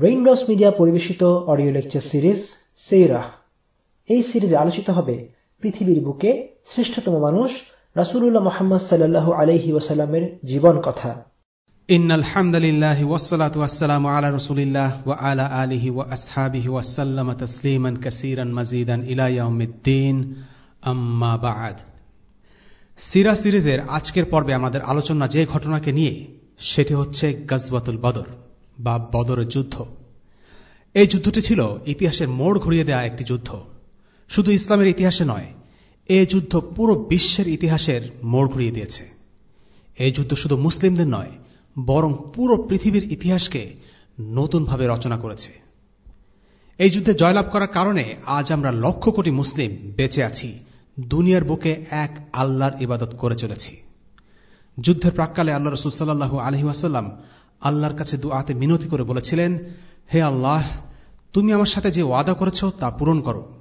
Raindrops media পরিবেশিত audio lecture series সেইরাহ এই সিরিজে আলোচিত হবে পৃথিবীর বুকে শ্রেষ্ঠতম মানুষ রাসূলুল্লাহ মুহাম্মদ সাল্লাল্লাহু আলাইহি ওয়াসাল্লামের জীবন কথা إن الحمد لله والصلاة والسلام على رسول الله وعلى آله وأصحابه وسلم تسليما كثيرا مزيدا إلى يوم الدين أما بعد সিরা সিরিজের আজকের পর্বে আমাদের আলোচনা যে ঘটনাকে নিয়ে সেটি হচ্ছে গজবাতুল বদর বা বদরের যুদ্ধ। এই যুদ্ধটি ছিল ইতিহাসের মোড় ঘুরিয়ে দেওয়া একটি যুদ্ধ। শুধু ইসলামের ইতিহাসে নয় এই যুদ্ধ পুরো বিশ্বের ইতিহাসের মোড় ঘুরিয়ে দিয়েছে। এই যুদ্ধ শুধু মুসলিমদের নয়, বরং পুরো পৃথিবীর ইতিহাসকে নতুনভাবে রচনা করেছে। এই যুদ্ধে জয়লাভ করার কারণে আজ আমরা লক্ষ কোটি মুসলিম বেঁচে আছি, দুনিয়ার বুকে এক আল্লাহর ইবাদত করে চলেছি। যুদ্ধের প্রাককালে আল্লাহ রসুল সাল্লাহ আলহি আসাল্লাম আল্লাহর কাছে দুআতে মিনতি করে বলেছিলেন, হে আল্লাহ, তুমি আমার সাথে যে ওয়াদা করেছ তা পূরণ করো।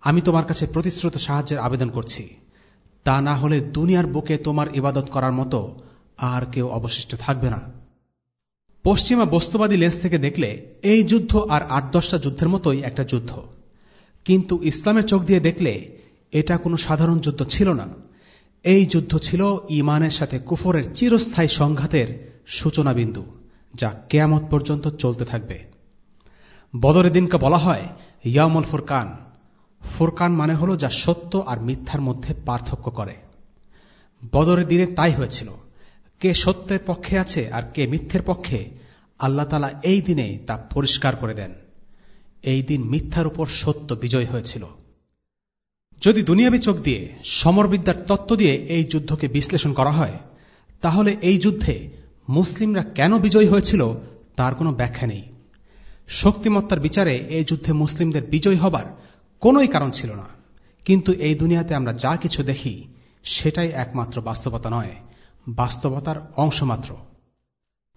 আমি তোমার কাছে প্রতিশ্রুত সাহায্যের আবেদন করছি। তা না হলে দুনিয়ার বুকে তোমার ইবাদত করার মতো আর কেউ অবশিষ্ট থাকবে না। পশ্চিমা বস্তুবাদী লেন্স থেকে দেখলে, এই যুদ্ধ আর আট দশটা যুদ্ধের মতোই একটা যুদ্ধ। কিন্তু ইসলামের চোখ দিয়ে দেখলে, এটা কোনো সাধারণ যুদ্ধ ছিল না। এই যুদ্ধ ছিল ইমানের সাথে কুফরের চিরস্থায়ী সংঘাতের সূচনা বিন্দু যা কেয়ামত পর্যন্ত চলতে থাকবে। বদরের দিনকে বলা হয় ইয়ামল ফুরকান। ফুরকান মানে হল যা সত্য আর মিথ্যার মধ্যে পার্থক্য করে। বদরের দিনে তাই হয়েছিল। কে সত্যের পক্ষে আছে আর কে মিথ্যের পক্ষে, আল্লাহ তালা এই দিনে তা পরিষ্কার করে দেন। এই দিন মিথ্যার উপর সত্য বিজয় হয়েছিল। যদি দুনিয়াবি চোখ দিয়ে সমরবিদ্যার তত্ত্ব দিয়ে এই যুদ্ধকে বিশ্লেষণ করা হয়, তাহলে এই যুদ্ধে মুসলিমরা কেন বিজয়ী হয়েছিল তার কোনো ব্যাখ্যা নেই। শক্তিমত্তার বিচারে এই যুদ্ধে মুসলিমদের বিজয়ী হবার কোনোই কারণ ছিল না। কিন্তু এই দুনিয়াতে আমরা যা কিছু দেখি, সেটাই একমাত্র বাস্তবতা নয়, বাস্তবতার অংশ মাত্র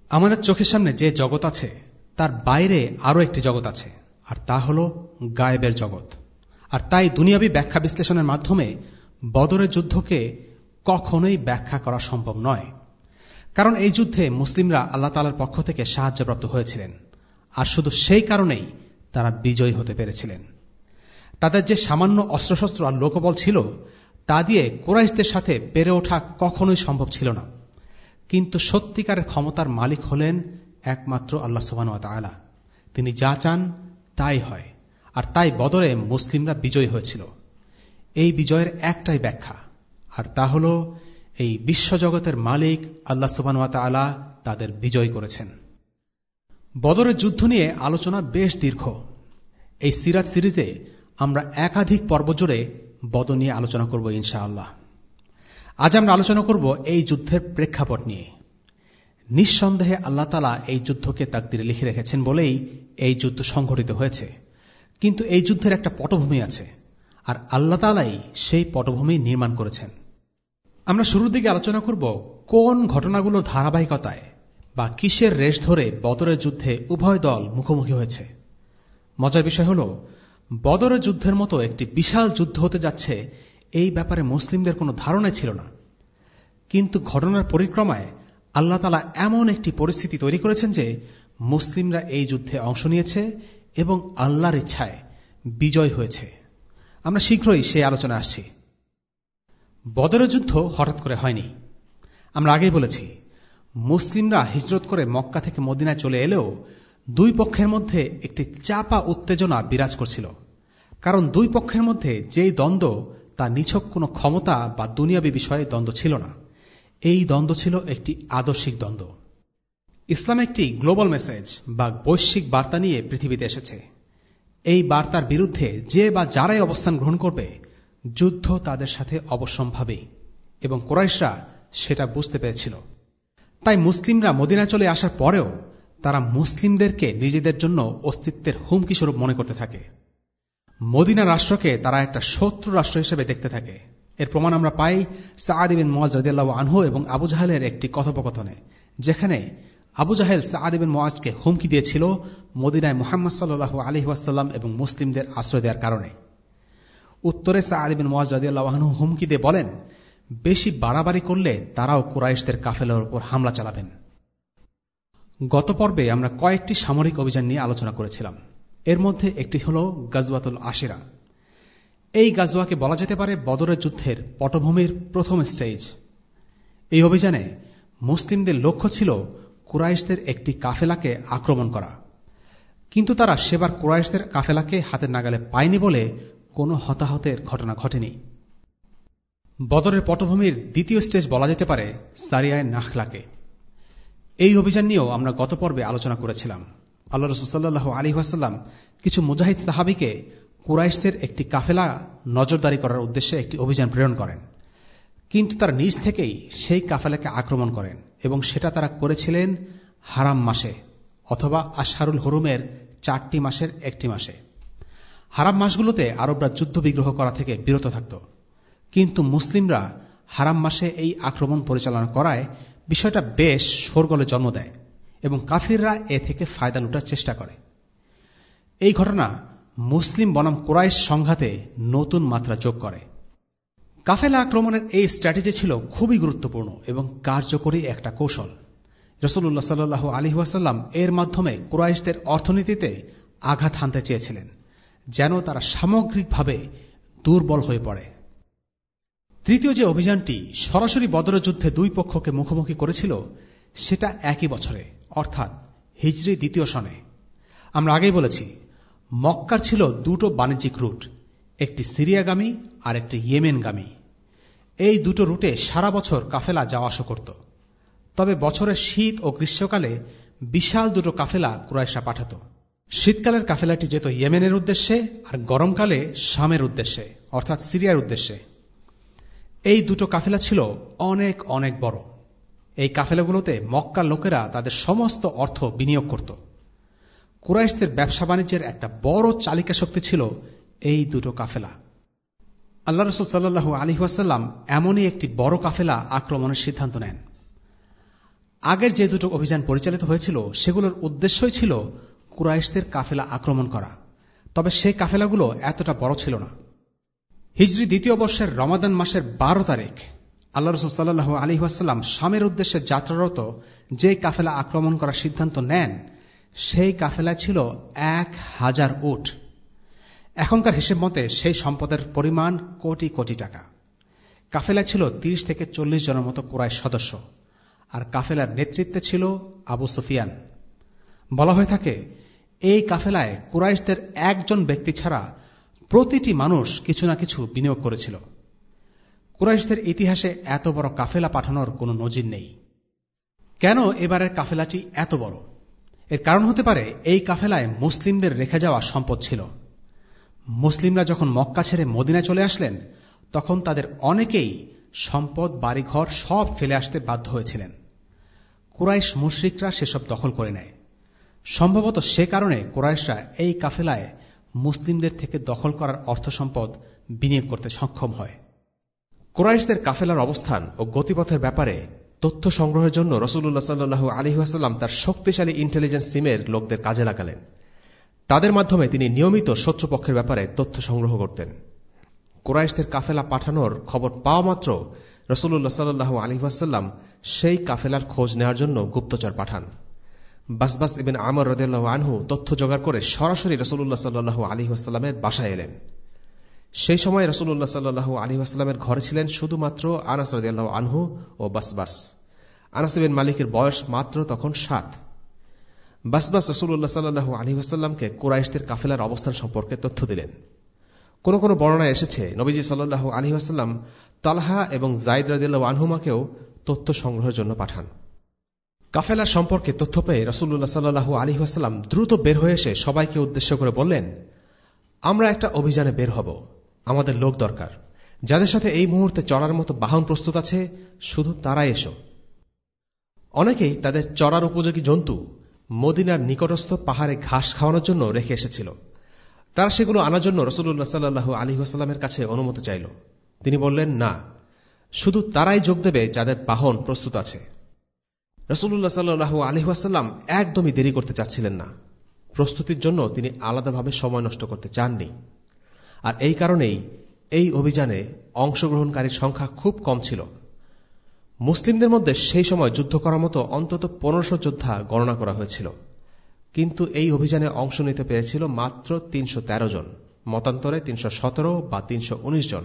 আমাদের চোখের সামনে যে জগৎ আছে, তার বাইরে আরও একটি জগৎ আছে, আর তা হল গায়েবের জগৎ। আর তাই দুনিয়াবী ব্যাখ্যা বিশ্লেষণের মাধ্যমে বদরের যুদ্ধকে কখনোই ব্যাখ্যা করা সম্ভব নয়। কারণ এই যুদ্ধে মুসলিমরা আল্লাহ তালার পক্ষ থেকে সাহায্যপ্রাপ্ত হয়েছিলেন। আর শুধু সেই কারণেই তারা বিজয়ী হতে পেরেছিলেন। তাদের যে সামান্য অস্ত্রশস্ত্র আর লোকবল ছিল, তা দিয়ে কোরাইশদের সাথে পেরে ওঠা কখনোই সম্ভব ছিল না। কিন্তু সত্যিকারের ক্ষমতার মালিক হলেন একমাত্র আল্লাহ সুবান তালা তিনি যা চান, তাই হয়। আর তাই বদরে মুসলিমরা বিজয়ী হয়েছিল। এই বিজয়ের একটাই ব্যাখ্যা। আর তা হল এই বিশ্বজগতের মালিক আল্লাহ সুবানুয়া তালা তাদের বিজয় করেছেন। বদরের যুদ্ধ নিয়ে আলোচনা বেশ দীর্ঘ। এই সিরাজ সিরিজে আমরা একাধিক পর্ব জুড়ে বদ নিয়ে আলোচনা করব ইনশাআল্লাহ। আজ আমরা আলোচনা করব এই যুদ্ধের প্রেক্ষাপট নিয়ে। নিঃসন্দেহে আল্লাহ তালা এই যুদ্ধকে তাকদিরে লিখে রেখেছেন বলেই এই যুদ্ধ সংঘটিত হয়েছে। কিন্তু এই যুদ্ধের একটা পটভূমি আছে, আর আল্লাহ তালাই সেই পটভূমি নির্মাণ করেছেন। আমরা শুরুর দিকে আলোচনা করব কোন ঘটনাগুলো ধারাবাহিকতায় বা কিসের রেশ ধরে বদরের যুদ্ধে উভয় দল মুখোমুখি হয়েছে। মজার বিষয় হল, বদরের যুদ্ধের মতো একটি বিশাল যুদ্ধ হতে যাচ্ছে, এই ব্যাপারে মুসলিমদের কোনো ধারণা ছিল না। কিন্তু ঘটনার পরিক্রমায় আল্লাহ তালা এমন একটি পরিস্থিতি তৈরি করেছেন যে মুসলিমরা এই যুদ্ধে অংশ নিয়েছে এবং আল্লাহর ইচ্ছায় বিজয় হয়েছে। আমরা শীঘ্রই সেই আলোচনা আসছি। বদরের যুদ্ধ হঠাৎ করে হয়নি। আমরা আগেই বলেছি, মুসলিমরা হিজরত করে মক্কা থেকে মদিনায় চলে এলেও দুই পক্ষের মধ্যে একটি চাপা উত্তেজনা বিরাজ করছিল। কারণ দুই পক্ষের মধ্যে যেই দ্বন্দ্ব, তা নিছক কোনো ক্ষমতা বা দুনিয়াবী বিষয়ে দ্বন্দ্ব ছিল না। এই দ্বন্দ্ব ছিল একটি আদর্শিক দ্বন্দ্ব। ইসলাম একটি গ্লোবাল মেসেজ বা বৈশ্বিক বার্তা নিয়ে পৃথিবীতে এসেছে। এই বার্তার বিরুদ্ধে যে বা যারাই অবস্থান গ্রহণ করবে যুদ্ধ তাদের সাথে অবশ্যম্ভাবী এবং কোরাইশরা সেটা বুঝতে পেরেছিল। তাই মুসলিমরা মদিনা চলে আসার পরেও তারা মুসলিমদেরকে নিজেদের জন্য অস্তিত্বের হুমকি স্বরূপ মনে করতে থাকে। মদিনা রাষ্ট্রকে তারা একটা শত্রু রাষ্ট্র হিসেবে দেখতে থাকে। এর প্রমাণ আমরা পাই সাআদিবিন মোয়াজ রদিয়াল্লাহ আনহু এবং আবু জাহেলের একটি কথোপকথনে, যেখানে আবু জাহেল সাআদিবিন মোয়াজকে হুমকি দিয়েছিল মদিনায় মোহাম্মদ সাল্লাহ আলহিহাসাল্লাম এবং মুসলিমদের আশ্রয় দেওয়ার কারণে। উত্তরে সাআদিবিন মোয়াজ রদিয়াল্লাহ আনহু হুমকি দিয়ে বলেন, বেশি বাড়াবাড়ি করলে তারাও কুরাইশদের কাফেলার উপর হামলা চালাবেন। গত পর্বে আমরা কয়েকটি সামরিক অভিযান নিয়ে আলোচনা করেছিলাম। এর মধ্যে একটি হল গাজওয়াতুল আশিরা। এই গাজওয়াকে বলা যেতে পারে বদরের যুদ্ধের পটভূমির প্রথম স্টেজ। এই অভিযানে মুসলিমদের লক্ষ্য ছিল কুরাইশদের একটি কাফেলাকে আক্রমণ করা। কিন্তু তারা সেবার কুরাইশদের কাফেলাকে হাতের নাগালে পায়নি বলে কোনো হতাহতের ঘটনা ঘটেনি। বদরের পটভূমির দ্বিতীয় স্টেজ বলা যেতে পারে সারিয়ায় নাখলাকে। এই অভিযান নিয়েও আমরা গত পর্বে আলোচনা করেছিলাম। আল্লাহ রসুল্লাহ আলী ওয়াসাল্লাম কিছু মুজাহিদ সাহাবিকে কুরাইশদের একটি কাফেলা নজরদারি করার উদ্দেশ্যে একটি অভিযান প্রেরণ করেন। কিন্তু তার নিজ থেকেই সেই কাফেলাকে আক্রমণ করেন এবং সেটা তারা করেছিলেন হারাম মাসে অথবা আশারুল হরুমের চারটি মাসের একটি মাসে। হারাম মাসগুলোতে আরবরা যুদ্ধবিগ্রহ করা থেকে বিরত থাকত। কিন্তু মুসলিমরা হারাম মাসে এই আক্রমণ পরিচালনা করায় বিষয়টা বেশ শোরগলে জন্ম দেয় এবং কাফিররা এ থেকে ফায়দা লুটার চেষ্টা করে। এই ঘটনা মুসলিম বনাম কোরাইশ সংঘাতে নতুন মাত্রা যোগ করে। কাফেলা আক্রমণের এই স্ট্র্যাটেজি ছিল খুবই গুরুত্বপূর্ণ এবং কার্যকরী একটা কৌশল। রসুল্লাহ সাল্লু আলী ওয়াসাল্লাম এর মাধ্যমে কুরাইশদের অর্থনীতিতে আঘাত হানতে চেয়েছিলেন। যেন তারা সামগ্রিকভাবে দুর্বল হয়ে পড়ে। তৃতীয় যে অভিযানটি সরাসরি বদর যুদ্ধে দুই পক্ষকে মুখোমুখি করেছিল, সেটা একই বছরে, অর্থাৎ হিজরি দ্বিতীয় সনে। আমরা আগেই বলেছি, মক্কার ছিল দুটো বাণিজ্যিক রুট, একটি সিরিয়াগামী আর একটি ইয়েমেনগামী। এই দুটো রুটে সারা বছর কাফেলা যাওয়া আসা করত। তবে বছরের শীত ও গ্রীষ্মকালে বিশাল দুটো কাফেলা কুরাইশা পাঠাত। শীতকালের কাফেলাটি যেত ইয়েমেনের উদ্দেশ্যে আর গরমকালে শামের উদ্দেশ্যে, অর্থাৎ সিরিয়ার উদ্দেশ্যে। এই দুটো কাফেলা ছিল অনেক অনেক বড়। এই কাফেলাগুলোতে মক্কার লোকেরা তাদের সমস্ত অর্থ বিনিয়োগ করত। কুরাইশদের ব্যবসা বাণিজ্যের একটা বড় চালিকা শক্তি ছিল এই দুটো কাফেলা। আল্লাহ রসুল সাল্লু আলহিহাসাল্লাম এমনই একটি বড় কাফেলা আক্রমণের সিদ্ধান্ত নেন। আগের যে দুটো অভিযান পরিচালিত হয়েছিল, সেগুলোর উদ্দেশ্যই ছিল কুরাইশদের কাফেলা আক্রমণ করা। তবে সেই কাফেলাগুলো এতটা বড় ছিল না। হিজরি দ্বিতীয় বর্ষের রমাদান মাসের বারো তারিখ, আল্লাহ রসুল সাল্লু আলহিহাসাল্লাম স্বামের উদ্দেশ্যে যাত্রারত যে কাফেলা আক্রমণ করার সিদ্ধান্ত নেন, সেই কাফেলা ছিল এক হাজার উট। এখনকার হিসেব মতে সেই সম্পদের পরিমাণ কোটি কোটি টাকা। কাফেলা ছিল ৩০ থেকে চল্লিশ জনের মতো কোরআশ সদস্য, আর কাফেলার নেতৃত্বে ছিল আবু সুফিয়ান। বলা হয়ে থাকে এই কাফেলায় কুরাইশদের একজন ব্যক্তি ছাড়া প্রতিটি মানুষ কিছু না কিছু বিনিয়োগ করেছিল। কুরাইশদের ইতিহাসে এত বড় কাফেলা পাঠানোর কোনো নজির নেই। কেন এবারের কাফেলাটি এত বড়? এর কারণ হতে পারে এই কাফেলায় মুসলিমদের রেখে যাওয়া সম্পদ ছিল। মুসলিমরা যখন মক্কা ছেড়ে মদিনায় চলে আসলেন, তখন তাদের অনেকেই সম্পদ, বাড়িঘর সব ফেলে আসতে বাধ্য হয়েছিলেন। কুরাইশ মুশ্রিকরা সেসব দখল করে নেয়। সম্ভবত সে কারণে কুরাইশরা এই কাফেলায় মুসলিমদের থেকে দখল করার অর্থ সম্পদ বিনিয়োগ করতে সক্ষম হয়। কোরাইশদের কাফেলার অবস্থান ও গতিপথের ব্যাপারে তথ্য সংগ্রহের জন্য রসুল্লাহ সাল্লু আলহিহাস্লাম তার শক্তিশালী ইন্টেলিজেন্স টিমের লোকদের কাজে লাগালেন। তাদের মাধ্যমে তিনি নিয়মিত শত্রুপক্ষের ব্যাপারে তথ্য সংগ্রহ করতেন। কোরাইশদের কাফেলা পাঠানোর খবর পাওয়া মাত্র রসুল্লাহ সাল্লু আলহিহাস্লাম সেই কাফেলার খোঁজ নেওয়ার জন্য গুপ্তচর পাঠান। বাসবাস ইবেন আমর রদেল্লাহ আনহু তথ্য জোগাড় করে সরাসরি রসুল্লাহ সাল্লু আলহিহাস্লামের বাসায় এলেন। সেই সময় রসুল্লাহ সাল্লু আলী আসলামের ঘরে ছিলেন শুধুমাত্র আনাস রদিয়াল্লাহ আনহু ও বাসবাস। আনাসিবিন মালিকের বয়স মাত্র তখন সাত। বাসবাস রসুল্লাহ সাল্লু আলী আসাল্লামকে কোরাইশদের কাফেলার অবস্থান সম্পর্কে তথ্য দিলেন। কোন কোন বর্ণনায় এসেছে নবীজি সাল্লু আলী আসাল্লাম তালহা এবং জাইদ রদিল্লাহ আনহুমাকেও তথ্য সংগ্রহের জন্য পাঠান। কাফেলা সম্পর্কে তথ্য পেয়ে রসুল্লাহ সাল্লু আলী আসাল্লাম দ্রুত বের হয়ে এসে সবাইকে উদ্দেশ্য করে বললেন, আমরা একটা অভিযানে বের হব। আমাদের লোক দরকার। যাদের সাথে এই মুহূর্তে চড়ার মতো বাহন প্রস্তুত আছে, শুধু তারাই এসো। অনেকেই তাদের চড়ার উপযোগী জন্তু মদিনার নিকটস্থ পাহাড়ে ঘাস খাওয়ানোর জন্য রেখে এসেছিল। তারা সেগুলো আনার জন্য রসুল্লাহ সাল্লু আলী আসাল্লামের কাছে অনুমতি চাইল। তিনি বললেন, না, শুধু তারাই যোগ দেবে যাদের বাহন প্রস্তুত আছে। রসুল্লাহ সাল্লু আলী আসাল্লাম একদমই দেরি করতে চাচ্ছিলেন না। প্রস্তুতির জন্য তিনি আলাদাভাবে সময় নষ্ট করতে চাননি। আর এই কারণেই এই অভিযানে অংশগ্রহণকারীর সংখ্যা খুব কম ছিল। মুসলিমদের মধ্যে সেই সময় যুদ্ধ করার মতো অন্তত পনেরোশো যোদ্ধা গণনা করা হয়েছিল। কিন্তু এই অভিযানে অংশ নিতে পেরেছিল মাত্র তিনশো তেরো জন, মতান্তরে তিনশো সতেরো বা তিনশো উনিশ জন।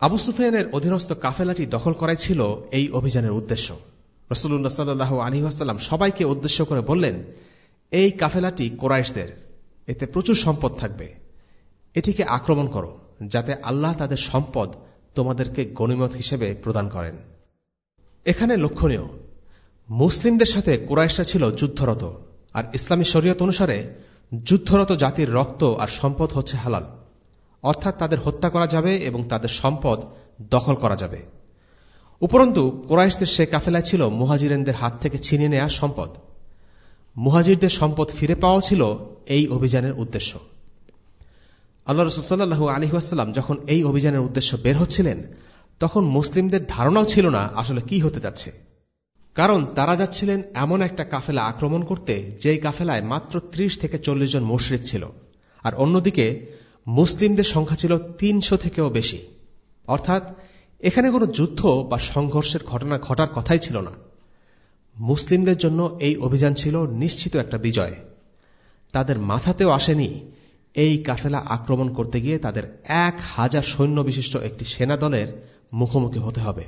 আবু সুফিয়ানের অধীনস্থ কাফেলাটি দখল করাই ছিল এই অভিযানের উদ্দেশ্য। রসুল্লাহ সাল্লাহ আলী আসাল্লাম সবাইকে উদ্দেশ্য করে বললেন, এই কাফেলাটি কোরাইশদের, এতে প্রচুর সম্পদ থাকবে। এটিকে আক্রমণ করো, যাতে আল্লাহ তাদের সম্পদ তোমাদেরকে গণিমত হিসেবে প্রদান করেন। এখানে লক্ষণীয়, মুসলিমদের সাথে কোরাইশরা ছিল যুদ্ধরত, আর ইসলামী শরীয়ত অনুসারে যুদ্ধরত জাতির রক্ত আর সম্পদ হচ্ছে হালাল। অর্থাৎ তাদের হত্যা করা যাবে এবং তাদের সম্পদ দখল করা যাবে। উপরন্তু, কোরাইশদের সে কাফেলায় ছিল মুহাজিরেনদের হাত থেকে ছিনিয়ে নেয়া সম্পদ। মুহাজিরদের সম্পদ ফিরে পাওয়া ছিল এই অভিযানের উদ্দেশ্য। আল্লাহ রসুলসাল্লু আলহিহাস্লাম যখন এই অভিযানের উদ্দেশ্য বের হচ্ছিলেন, তখন মুসলিমদের ধারণাও ছিল না আসলে কি হতে যাচ্ছে। কারণ তারা যাচ্ছিলেন এমন একটা কাফেলা আক্রমণ করতে, যেই কাফেলায় মাত্র ত্রিশ থেকে চল্লিশ জন মুশরিক ছিল। আর অন্যদিকে, মুসলিমদের সংখ্যা ছিল তিনশো থেকেও বেশি। অর্থাৎ এখানে কোনো যুদ্ধ বা সংঘর্ষের ঘটনা ঘটার কথাই ছিল না। মুসলিমদের জন্য এই অভিযান ছিল নিশ্চিত একটা বিজয়। তাদের মাথাতেও আসেনি এই কাফেলা আক্রমণ করতে গিয়ে তাদের এক হাজার সৈন্য বিশিষ্ট একটি সেনা দলের মুখোমুখি হতে হবে,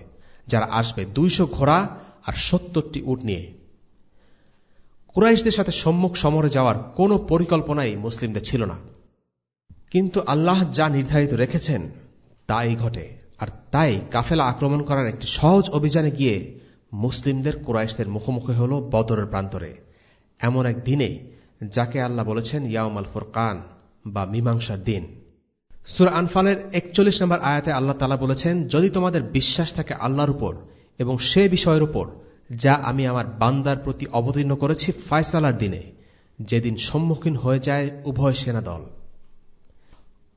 যারা আসবে দুইশো ঘোড়া আর সত্তরটি উট নিয়ে। কুরাইশদের সাথে সম্মুখ সমরে যাওয়ার কোনো পরিকল্পনাই মুসলিমদের ছিল না। কিন্তু আল্লাহ যা নির্ধারিত রেখেছেন, তাই ঘটে। আর তাই কাফেলা আক্রমণ করার একটি সহজ অভিযানে গিয়ে মুসলিমদের কুরাইশদের মুখোমুখি হল বদরের প্রান্তরে। এমন এক দিনে যাকে আল্লাহ বলেছেন ইয়াউম আল ফুরকান বা মীমাংসার দিন। সুর আনফালের একচল্লিশ নম্বর আয়াতে আল্লাহ তালা বলেছেন, যদি তোমাদের বিশ্বাস থাকে আল্লাহর উপর এবং সে বিষয়ের উপর, যা আমি আমার বান্দার প্রতি অবতীর্ণ করেছি ফায়সালার দিনে, যেদিন সম্মুখীন হয়ে যায় উভয় সেনা দল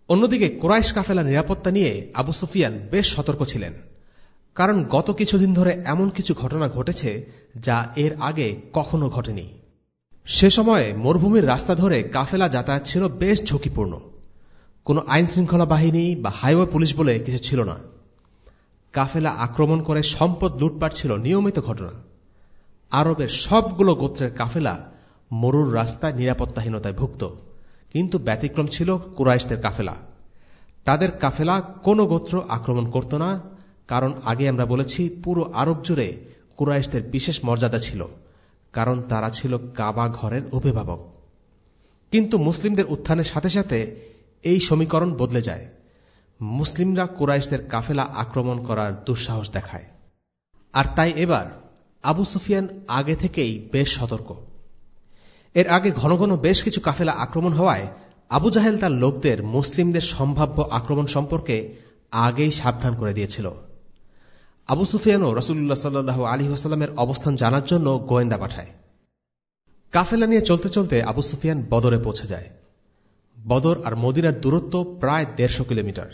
অন্যদিকে কোরাইশ কাফেলা নিরাপত্তা নিয়ে আবু সুফিয়ান বেশ সতর্ক ছিলেন। কারণ গত কিছুদিন ধরে এমন কিছু ঘটনা ঘটেছে যা এর আগে কখনো ঘটেনি। সে সময়ে মরুভূমির রাস্তা ধরে কাফেলা যাতায়াত ছিল বেশ ঝুঁকিপূর্ণ। কোনো আইন শৃঙ্খলা বাহিনী বা হাইওয়ে পুলিশ বলে কিছু ছিল না। কাফেলা আক্রমণ করে সম্পদ লুটপাট ছিল নিয়মিত ঘটনা। আরবের সবগুলো গোত্রের কাফেলা মরুর রাস্তায় নিরাপত্তাহীনতায় ভুক্ত। কিন্তু ব্যতিক্রম ছিল কুরাইশদের কাফেলা। তাদের কাফেলা কোনো গোত্র আক্রমণ করত না, কারণ আগে আমরা বলেছি পুরো আরব জুড়ে কুরাইশদের বিশেষ মর্যাদা ছিল, কারণ তারা ছিল কাবা ঘরের অভিভাবক। কিন্তু মুসলিমদের উত্থানের সাথে সাথে এই সমীকরণ বদলে যায়। মুসলিমরা কুরাইশদের কাফেলা আক্রমণ করার দুঃসাহস দেখায়। আর তাই এবার আবু সুফিয়ান আগে থেকেই বেশ সতর্ক। এর আগে ঘন ঘন বেশ কিছু কাফেলা আক্রমণ হওয়ায় আবু জাহেল তার লোকদের, মুসলিমদের সম্ভাব্য আক্রমণ সম্পর্কে আগেই সাবধান করে দিয়েছিল। আবু সুফিয়ানও রসুল্লাহ সাল্লু আলী হাসাল্লামের অবস্থান জানার জন্য গোয়েন্দা পাঠায়। কাফেলা নিয়ে চলতে চলতে আবু সুফিয়ান বদরে পৌঁছে যায়। বদর আর মদিনার দূরত্ব প্রায় দেড়শো কিলোমিটার।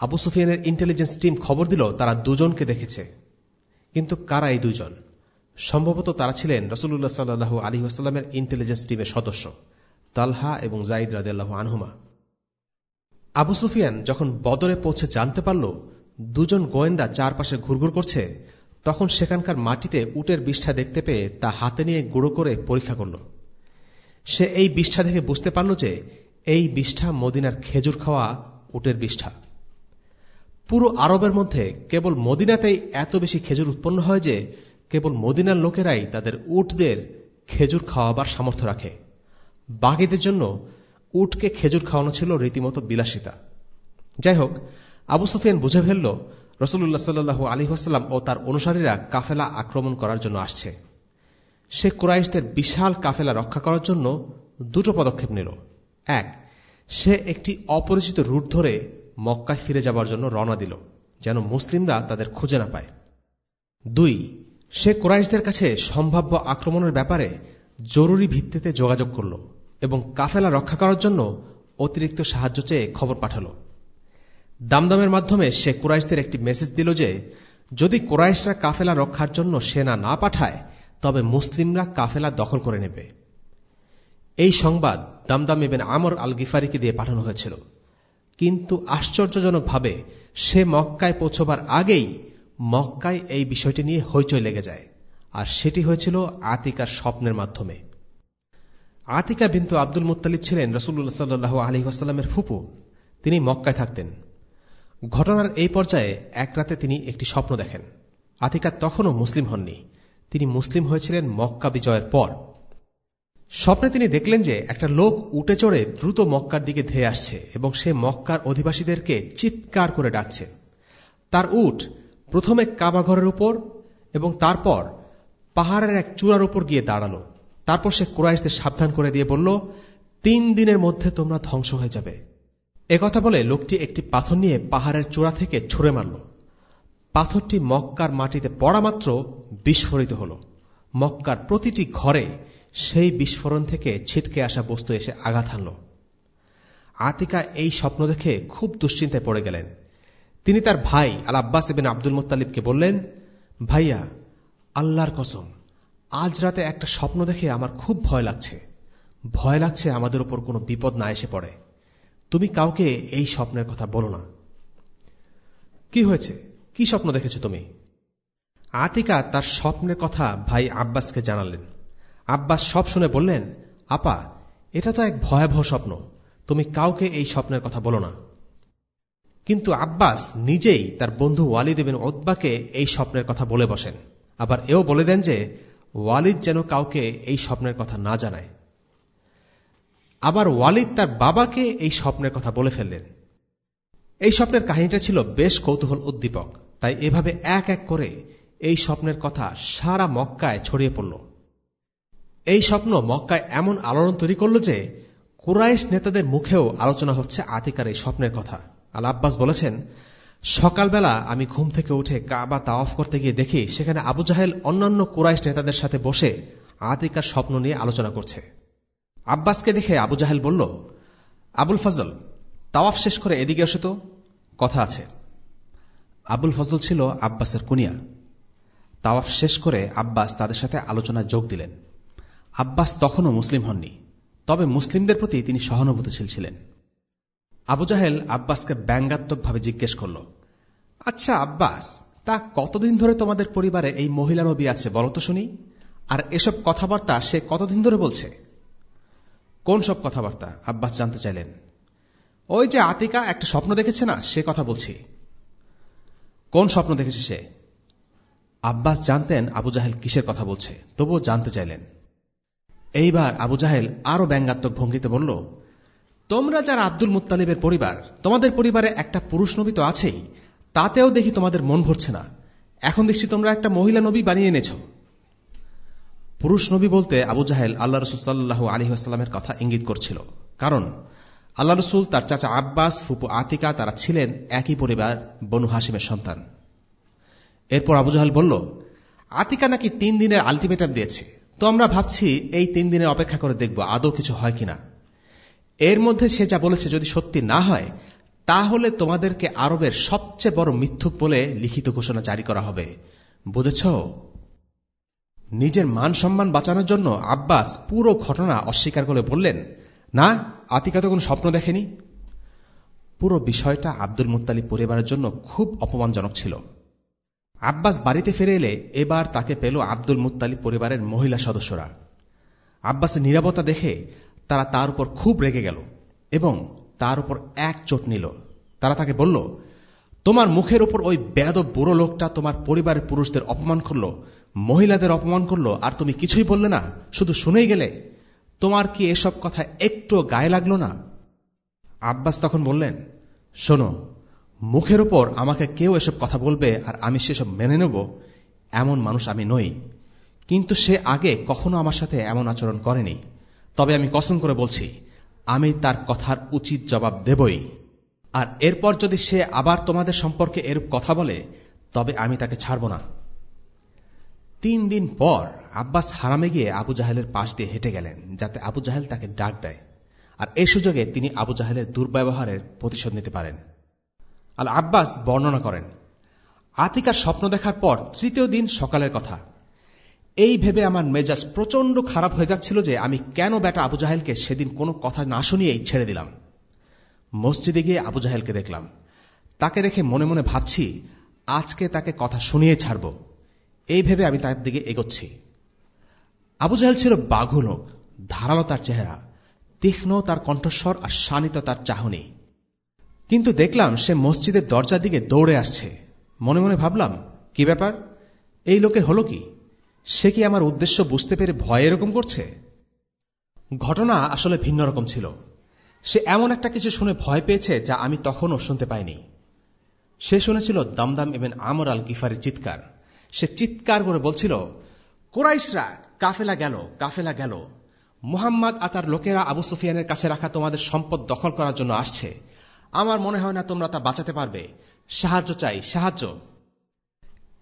আবু সুফিয়ানের ইন্টেলিজেন্স টিম খবর দিল তারা দুজনকে দেখেছে। কিন্তু কারা এই দুজন সম্ভবত তারা ছিলেন রসুল্লাহ সাল্লু আলী আসাল্লামের ইন্টেলিজেন্স টিমের সদস্য, তালহা এবং জাইদ রাদেল্লাহ আনহুমা। আবু সুফিয়ান যখন বদরে পৌঁছে জানতে পারল, দুজন গোয়েন্দা চারপাশে ঘুরঘুর করছে, তখন সেখানকার মাটিতে উটের বিষ্ঠা দেখতে পেয়ে তা হাতে নিয়ে গুঁড়ো করে পরীক্ষা করল। সে এই বিষ্ঠা দেখে বুঝতে পারল যে এই বিষ্ঠা মদিনার খেজুর খাওয়া উটের বিষ্ঠা। পুরো আরবের মধ্যে কেবল মদিনাতেই এত বেশি খেজুর উৎপন্ন হয় যে কেবল মদিনার লোকেরাই তাদের উটদের খেজুর খাওয়াবার সামর্থ্য রাখে। বাঘেদের জন্য উটকে খেজুর খাওয়ানো ছিল রীতিমতো বিলাসিতা। যাই হোক, আবু সুফিয়ান বুঝে ফেলল রসুল্লাহ সাল্লু আলী হাসাল্লাম ও তার অনুসারীরা কাফেলা আক্রমণ করার জন্য আসছে। সে কুরাইশদের বিশাল কাফেলা রক্ষা করার জন্য দুটো পদক্ষেপ নিল। এক, সে একটি অপরিচিত রুট ধরে মক্কায় ফিরে যাবার জন্য রওনা দিল, যেন মুসলিমরা তাদের খুঁজে না পায়। দুই সে কোরাইশদের কাছে সম্ভাব্য আক্রমণের ব্যাপারে জরুরি ভিত্তিতে যোগাযোগ করল এবং কাফেলা রক্ষা করার জন্য অতিরিক্ত সাহায্য চেয়ে খবর পাঠাল। দামদামের মাধ্যমে সে কুরাইশদের একটি মেসেজ দিল যে, যদি কোরাইশরা কাফেলা রক্ষার জন্য সেনা না পাঠায়, তবে মুসলিমরা কাফেলা দখল করে নেবে। এই সংবাদ দামদাম এবেন আমর আল গিফারিকে দিয়ে পাঠানো হয়েছিল। কিন্তু আশ্চর্যজনকভাবে সে মক্কায় পৌঁছবার আগেই মক্কায় এই বিষয়টি নিয়ে হইচই লেগে যায়। আর সেটি হয়েছিল আতিকার স্বপ্নের মাধ্যমে। আতিকা বিন্তু আব্দুল মুতালিব ছিলেন রসুল্লাহ সাল্লু আলী আসাল্লামের ফুপু। তিনি মক্কায় থাকতেন। ঘটনার এই পর্যায়ে এক রাতে তিনি একটি স্বপ্ন দেখেন। আতিকা তখনও মুসলিম হননি। তিনি মুসলিম হয়েছিলেন মক্কা বিজয়ের পর। স্বপ্নে তিনি দেখলেন যে একটা লোক উটে চড়ে দ্রুত মক্কার দিকে ধেয়ে আসছে এবং সে মক্কার অধিবাসীদেরকে চিৎকার করে ডাকছে। তার উট প্রথমে কাবাঘরের উপর এবং তারপর পাহাড়ের এক চূড়ার উপর গিয়ে দাঁড়াল। তারপর সে কুরাইশদের সাবধান করে দিয়ে বলল, তিন দিনের মধ্যে তোমরা ধ্বংস হয়ে যাবে। একথা বলে লোকটি একটি পাথর নিয়ে পাহাড়ের চূড়া থেকে ছুঁড়ে মারল। পাথরটি মক্কার মাটিতে পড়া মাত্র বিস্ফোরিত হল। মক্কার প্রতিটি ঘরে সেই বিস্ফোরণ থেকে ছিটকে আসা বস্তু এসে আঘাত হানল। আতিকা এই স্বপ্ন দেখে খুব দুশ্চিন্তায় পড়ে গেলেন। তিনি তার ভাই আল আব্বাস এবেন আব্দুল মোত্তালিবকে বললেন, ভাইয়া, আল্লাহর কসম, আজ রাতে একটা স্বপ্ন দেখে আমার খুব ভয় লাগছে। ভয় লাগছে আমাদের উপর কোনো বিপদ না এসে পড়ে। তুমি কাউকে এই স্বপ্নের কথা বলো না। কি হয়েছে? কি স্বপ্ন দেখেছ তুমি? আতিকা তার স্বপ্নের কথা ভাই আব্বাসকে জানালেন। আব্বাস সব শুনে বললেন, আপা, এটা তো এক ভয়াবহ স্বপ্ন। তুমি কাউকে এই স্বপ্নের কথা বলো না। কিন্তু আব্বাস নিজেই তার বন্ধু ওয়ালিদ এবেন ওদ্বাকে এই স্বপ্নের কথা বলে বসেন। আবার এও বলে দেন যে, ওয়ালিদ যেন কাউকে এই স্বপ্নের কথা না জানায়। আবার ওয়ালিদ তার বাবাকে এই স্বপ্নের কথা বলে ফেললেন। এই স্বপ্নের কাহিনীটা ছিল বেশ কৌতূহল উদ্দীপক, তাই এভাবে এক এক করে এই স্বপ্নের কথা সারা মক্কায় ছড়িয়ে পড়ল। এই স্বপ্ন মক্কায় এমন আলোড়ন তৈরি করল যে, কুরাইশ নেতাদের মুখেও আলোচনা হচ্ছে আতিকার এই স্বপ্নের কথা। আল আব্বাস বলেছেন, সকালবেলা আমি ঘুম থেকে উঠে কাবা তাওয়াফ করতে গিয়ে দেখি সেখানে আবু জাহেল অন্যান্য কুরাইশ নেতাদের সাথে বসে আতিকার স্বপ্ন নিয়ে আলোচনা করছে। আব্বাসকে দেখে আবু জাহেল বলল, আবুল ফজল, তাওয়াফ শেষ করে এদিকে এসে তো, কথা আছে। আবুল ফজল ছিল আব্বাসের কুনিয়া। তাওয়াফ শেষ করে আব্বাস তাদের সাথে আলোচনায় যোগ দিলেন। আব্বাস তখনও মুসলিম হননি, তবে মুসলিমদের প্রতি তিনি সহানুভূতিশীল ছিলেন। আবু জাহেল আব্বাসকে ব্যঙ্গাত্মকভাবে জিজ্ঞেস করল আচ্ছা আব্বাস, তা কতদিন ধরে তোমাদের পরিবারে এই মহিলা নবী আছে বলতো শুনি? আর এসব কথাবার্তা সে কতদিন ধরে বলছে? কোন সব কথাবার্তা? আব্বাস জানতে চাইলেন। ওই যে আতিকা একটা স্বপ্ন দেখেছে না, সে কথা বলছি। কোন স্বপ্ন দেখেছে সে? আব্বাস জানতেন আবু জাহেল কিসের কথা বলছে, তবুও জানতে চাইলেন। এইবার আবু জাহেল আরও ব্যঙ্গাত্মক ভঙ্গিতে বলল তোমরা যারা আব্দুল মুত্তালিবের পরিবার, তোমাদের পরিবারে একটা পুরুষ নবী তো আছেই, তাতেও দেখি তোমাদের মন ভরছে না। এখন দেখছি তোমরা একটা মহিলা নবী বানিয়ে এনেছ। পুরুষ নবী বলতে আবু জাহেল আল্লাহ রসুল সাল্লাহ আলী কথা ইঙ্গিত করছিল। কারণ, আল্লাহ রসুল তার চাচা আব্বাস, ফুপু আতিকা তারা ছিলেন একই পরিবার বনু হাসিমের সন্তান। এরপর আবু জাহাল বলল, আতিকা নাকি তিন দিনের আলটিমেটাম দিয়েছে। তো আমরা ভাবছি এই তিন দিনের অপেক্ষা করে দেখব আদৌ কিছু হয় কিনা। এর মধ্যে সে যা বলেছে যদি সত্যি না হয়, তাহলে তোমাদেরকে আরবের সবচেয়ে বড় মিথ্যুক বলে লিখিত ঘোষণা জারি করা হবে। বুঝেছ? নিজের মান সম্মান বাঁচানোর জন্য আব্বাস পুরো ঘটনা অস্বীকার করে বললেন, না, আতিকা তো কোনো স্বপ্ন দেখেনি? পুরো বিষয়টা আব্দুল মুত্তালিব পরিবারের জন্য খুব অপমানজনক ছিল। আব্বাস বাড়িতে ফিরে এলে এবার তাকে পেল আব্দুল মুত্তালিব পরিবারের মহিলা সদস্যরা। আব্বাসের নিরাপত্তা দেখে তারা তার উপর খুব রেগে গেল এবং তার উপর এক চোট নিল। তারা তাকে বলল, তোমার মুখের উপর ওই বেদ বুড়ো লোকটা তোমার পরিবারের পুরুষদের অপমান করল, মহিলাদের অপমান করল, আর তুমি কিছুই বললে না, শুধু শুনেই গেলে। তোমার কি এসব কথা একটু গায়ে লাগল না? আব্বাস তখন বললেন, শোনো, মুখের ওপর আমাকে কেউ এসব কথা বলবে, আর আমি সেসব মেনে নেব, এমন মানুষ আমি নই। কিন্তু সে আগে কখনো আমার সাথে এমন আচরণ করেনি। তবে আমি কসম করে বলছি, আমি তার কথার উচিত জবাব দেবই। আর এরপর যদি সে আবার তোমাদের সম্পর্কে এরূপ কথা বলে, তবে আমি তাকে ছাড়ব না। তিন দিন পর আব্বাস হারামে গিয়ে আবু জাহেলের পাশ দিয়ে হেঁটে গেলেন, যাতে আবু জাহেল তাকে ডাক দেয়। আর এই সুযোগে তিনি আবু জাহেলের দুর্ব্যবহারের প্রতিশোধ নিতে পারেন। আল আব্বাস বর্ণনা করেন, আতিকার স্বপ্ন দেখার পর তৃতীয় দিন সকালের কথা। এই ভেবে আমার মেজাজ প্রচণ্ড খারাপ হয়ে যাচ্ছিল যে আমি কেন বেটা আবু জাহেলকে সেদিন কোনো কথা না শুনিয়েই ছেড়ে দিলাম। মসজিদে গিয়ে আবু জাহেলকে দেখলাম। তাকে দেখে মনে মনে ভাবছি, আজকে তাকে কথা শুনিয়ে ছাড়ব। এই ভেবে আমি তার দিকে এগোচ্ছি। আবু জাহেল ছিল বাঘু লোক, ধারালো তার চেহারা, তীক্ষ্ণ তার কণ্ঠস্বর আর শানিত তার চাহনি। কিন্তু দেখলাম সে মসজিদের দরজার দিকে দৌড়ে আসছে। মনে মনে ভাবলাম, কি ব্যাপার? এই লোকের হলো কি? সে কি আমার উদ্দেশ্য বুঝতে পেরে ভয় এরকম করছে? ঘটনা আসলে ভিন্ন রকম ছিল। সে এমন একটা কিছু শুনে ভয় পেয়েছে যা আমি তখনও শুনতে পাইনি। সে শুনেছিল দমদম এবং আমর আল গিফারের চিৎকার। সে চিৎকার করে বলছিল, কোরাইশরা, কাফেলা গেল কাফেলা গেল। মুহাম্মদ আর তার লোকেরা আবু সুফিয়ানের কাছে রাখা তোমাদের সম্পদ দখল করার জন্য আসছে। আমার মনে হয় না তোমরা তা বাঁচাতে পারবে। সাহায্য চাই, সাহায্য।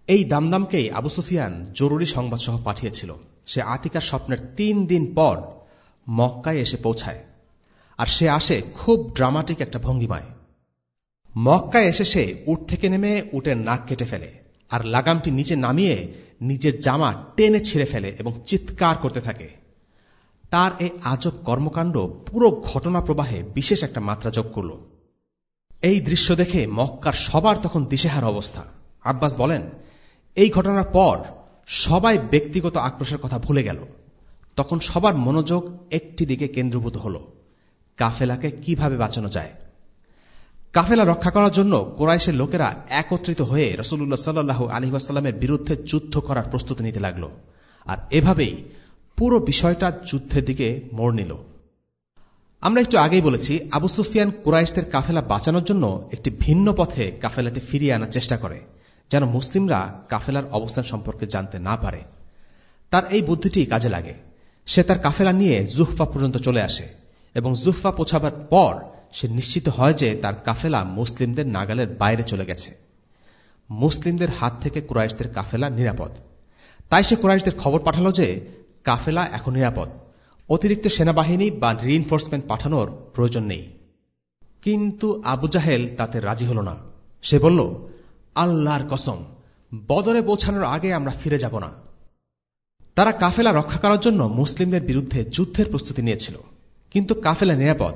এই দামদামকেই আবু সুফিয়ান জরুরি সংবাদ সহ পাঠিয়েছিল। সে আতিকার স্বপ্নের তিন দিন পর মক্কায় এসে পৌঁছায়। আর সে আসে খুব ড্রামাটিক একটা ভঙ্গিমায়। মক্কায় এসে সে উঠ থেকে নেমে উটের নাক কেটে ফেলে আর লাগামটি নিচে নামিয়ে নিজের জামা টেনে ছিঁড়ে ফেলে এবং চিৎকার করতে থাকে। তার এই আজব কর্মকাণ্ড পুরো ঘটনা প্রবাহে বিশেষ একটা মাত্রা যোগ করল। এই দৃশ্য দেখে মক্কার সবার তখন দিশেহার অবস্থা। আব্বাস বলেন এই ঘটনার পর সবাই ব্যক্তিগত আক্রোশের কথা ভুলে গেল। তখন সবার মনোযোগ একটি দিকে কেন্দ্রভূত হল। কাফেলাকে কীভাবে বাঁচানো যায়? কাফেলা রক্ষা করার জন্য কোরাইশের লোকেরা একত্রিত হয়ে রসুল্লাহ সাল্লু আলহিবাস্লামের বিরুদ্ধে যুদ্ধ করার প্রস্তুতি নিতে লাগল আর এভাবেই পুরো বিষয়টা যুদ্ধের দিকে মোড় নিল। আমরা একটু আগেই বলেছি, আবু সুফিয়ান কুরাইশদের কাফেলা বাঁচানোর জন্য একটি ভিন্ন পথে কাফেলাটি ফিরিয়ে আনার চেষ্টা করে। যেন মুসলিমরা কাফেলার অবস্থান সম্পর্কে জানতে না পারে। তার এই বুদ্ধিটি কাজে লাগে। সে তার কাফেলা নিয়ে জুহফা পর্যন্ত চলে আসে এবং জুহফা পৌঁছাবার পর সে নিশ্চিত হয় যে তার কাফেলা মুসলিমদের নাগালের বাইরে চলে গেছে। মুসলিমদের হাত থেকে কুরাইশদের কাফেলা নিরাপদ। তাই সে কুরাইশদের খবর পাঠালো যে কাফেলা এখন নিরাপদ। অতিরিক্ত সেনাবাহিনী বা রিইনফোর্সমেন্ট পাঠানোর প্রয়োজন নেই। কিন্তু আবু জাহেল তাতে রাজি হল না। সে বলল আল্লাহর কসম, বদরে পৌঁছানোর আগে আমরা ফিরে যাব না। তারা কাফেলা রক্ষা করার জন্য মুসলিমদের বিরুদ্ধে যুদ্ধের প্রস্তুতি নিয়েছিল। কিন্তু কাফেলা নিরাপদ,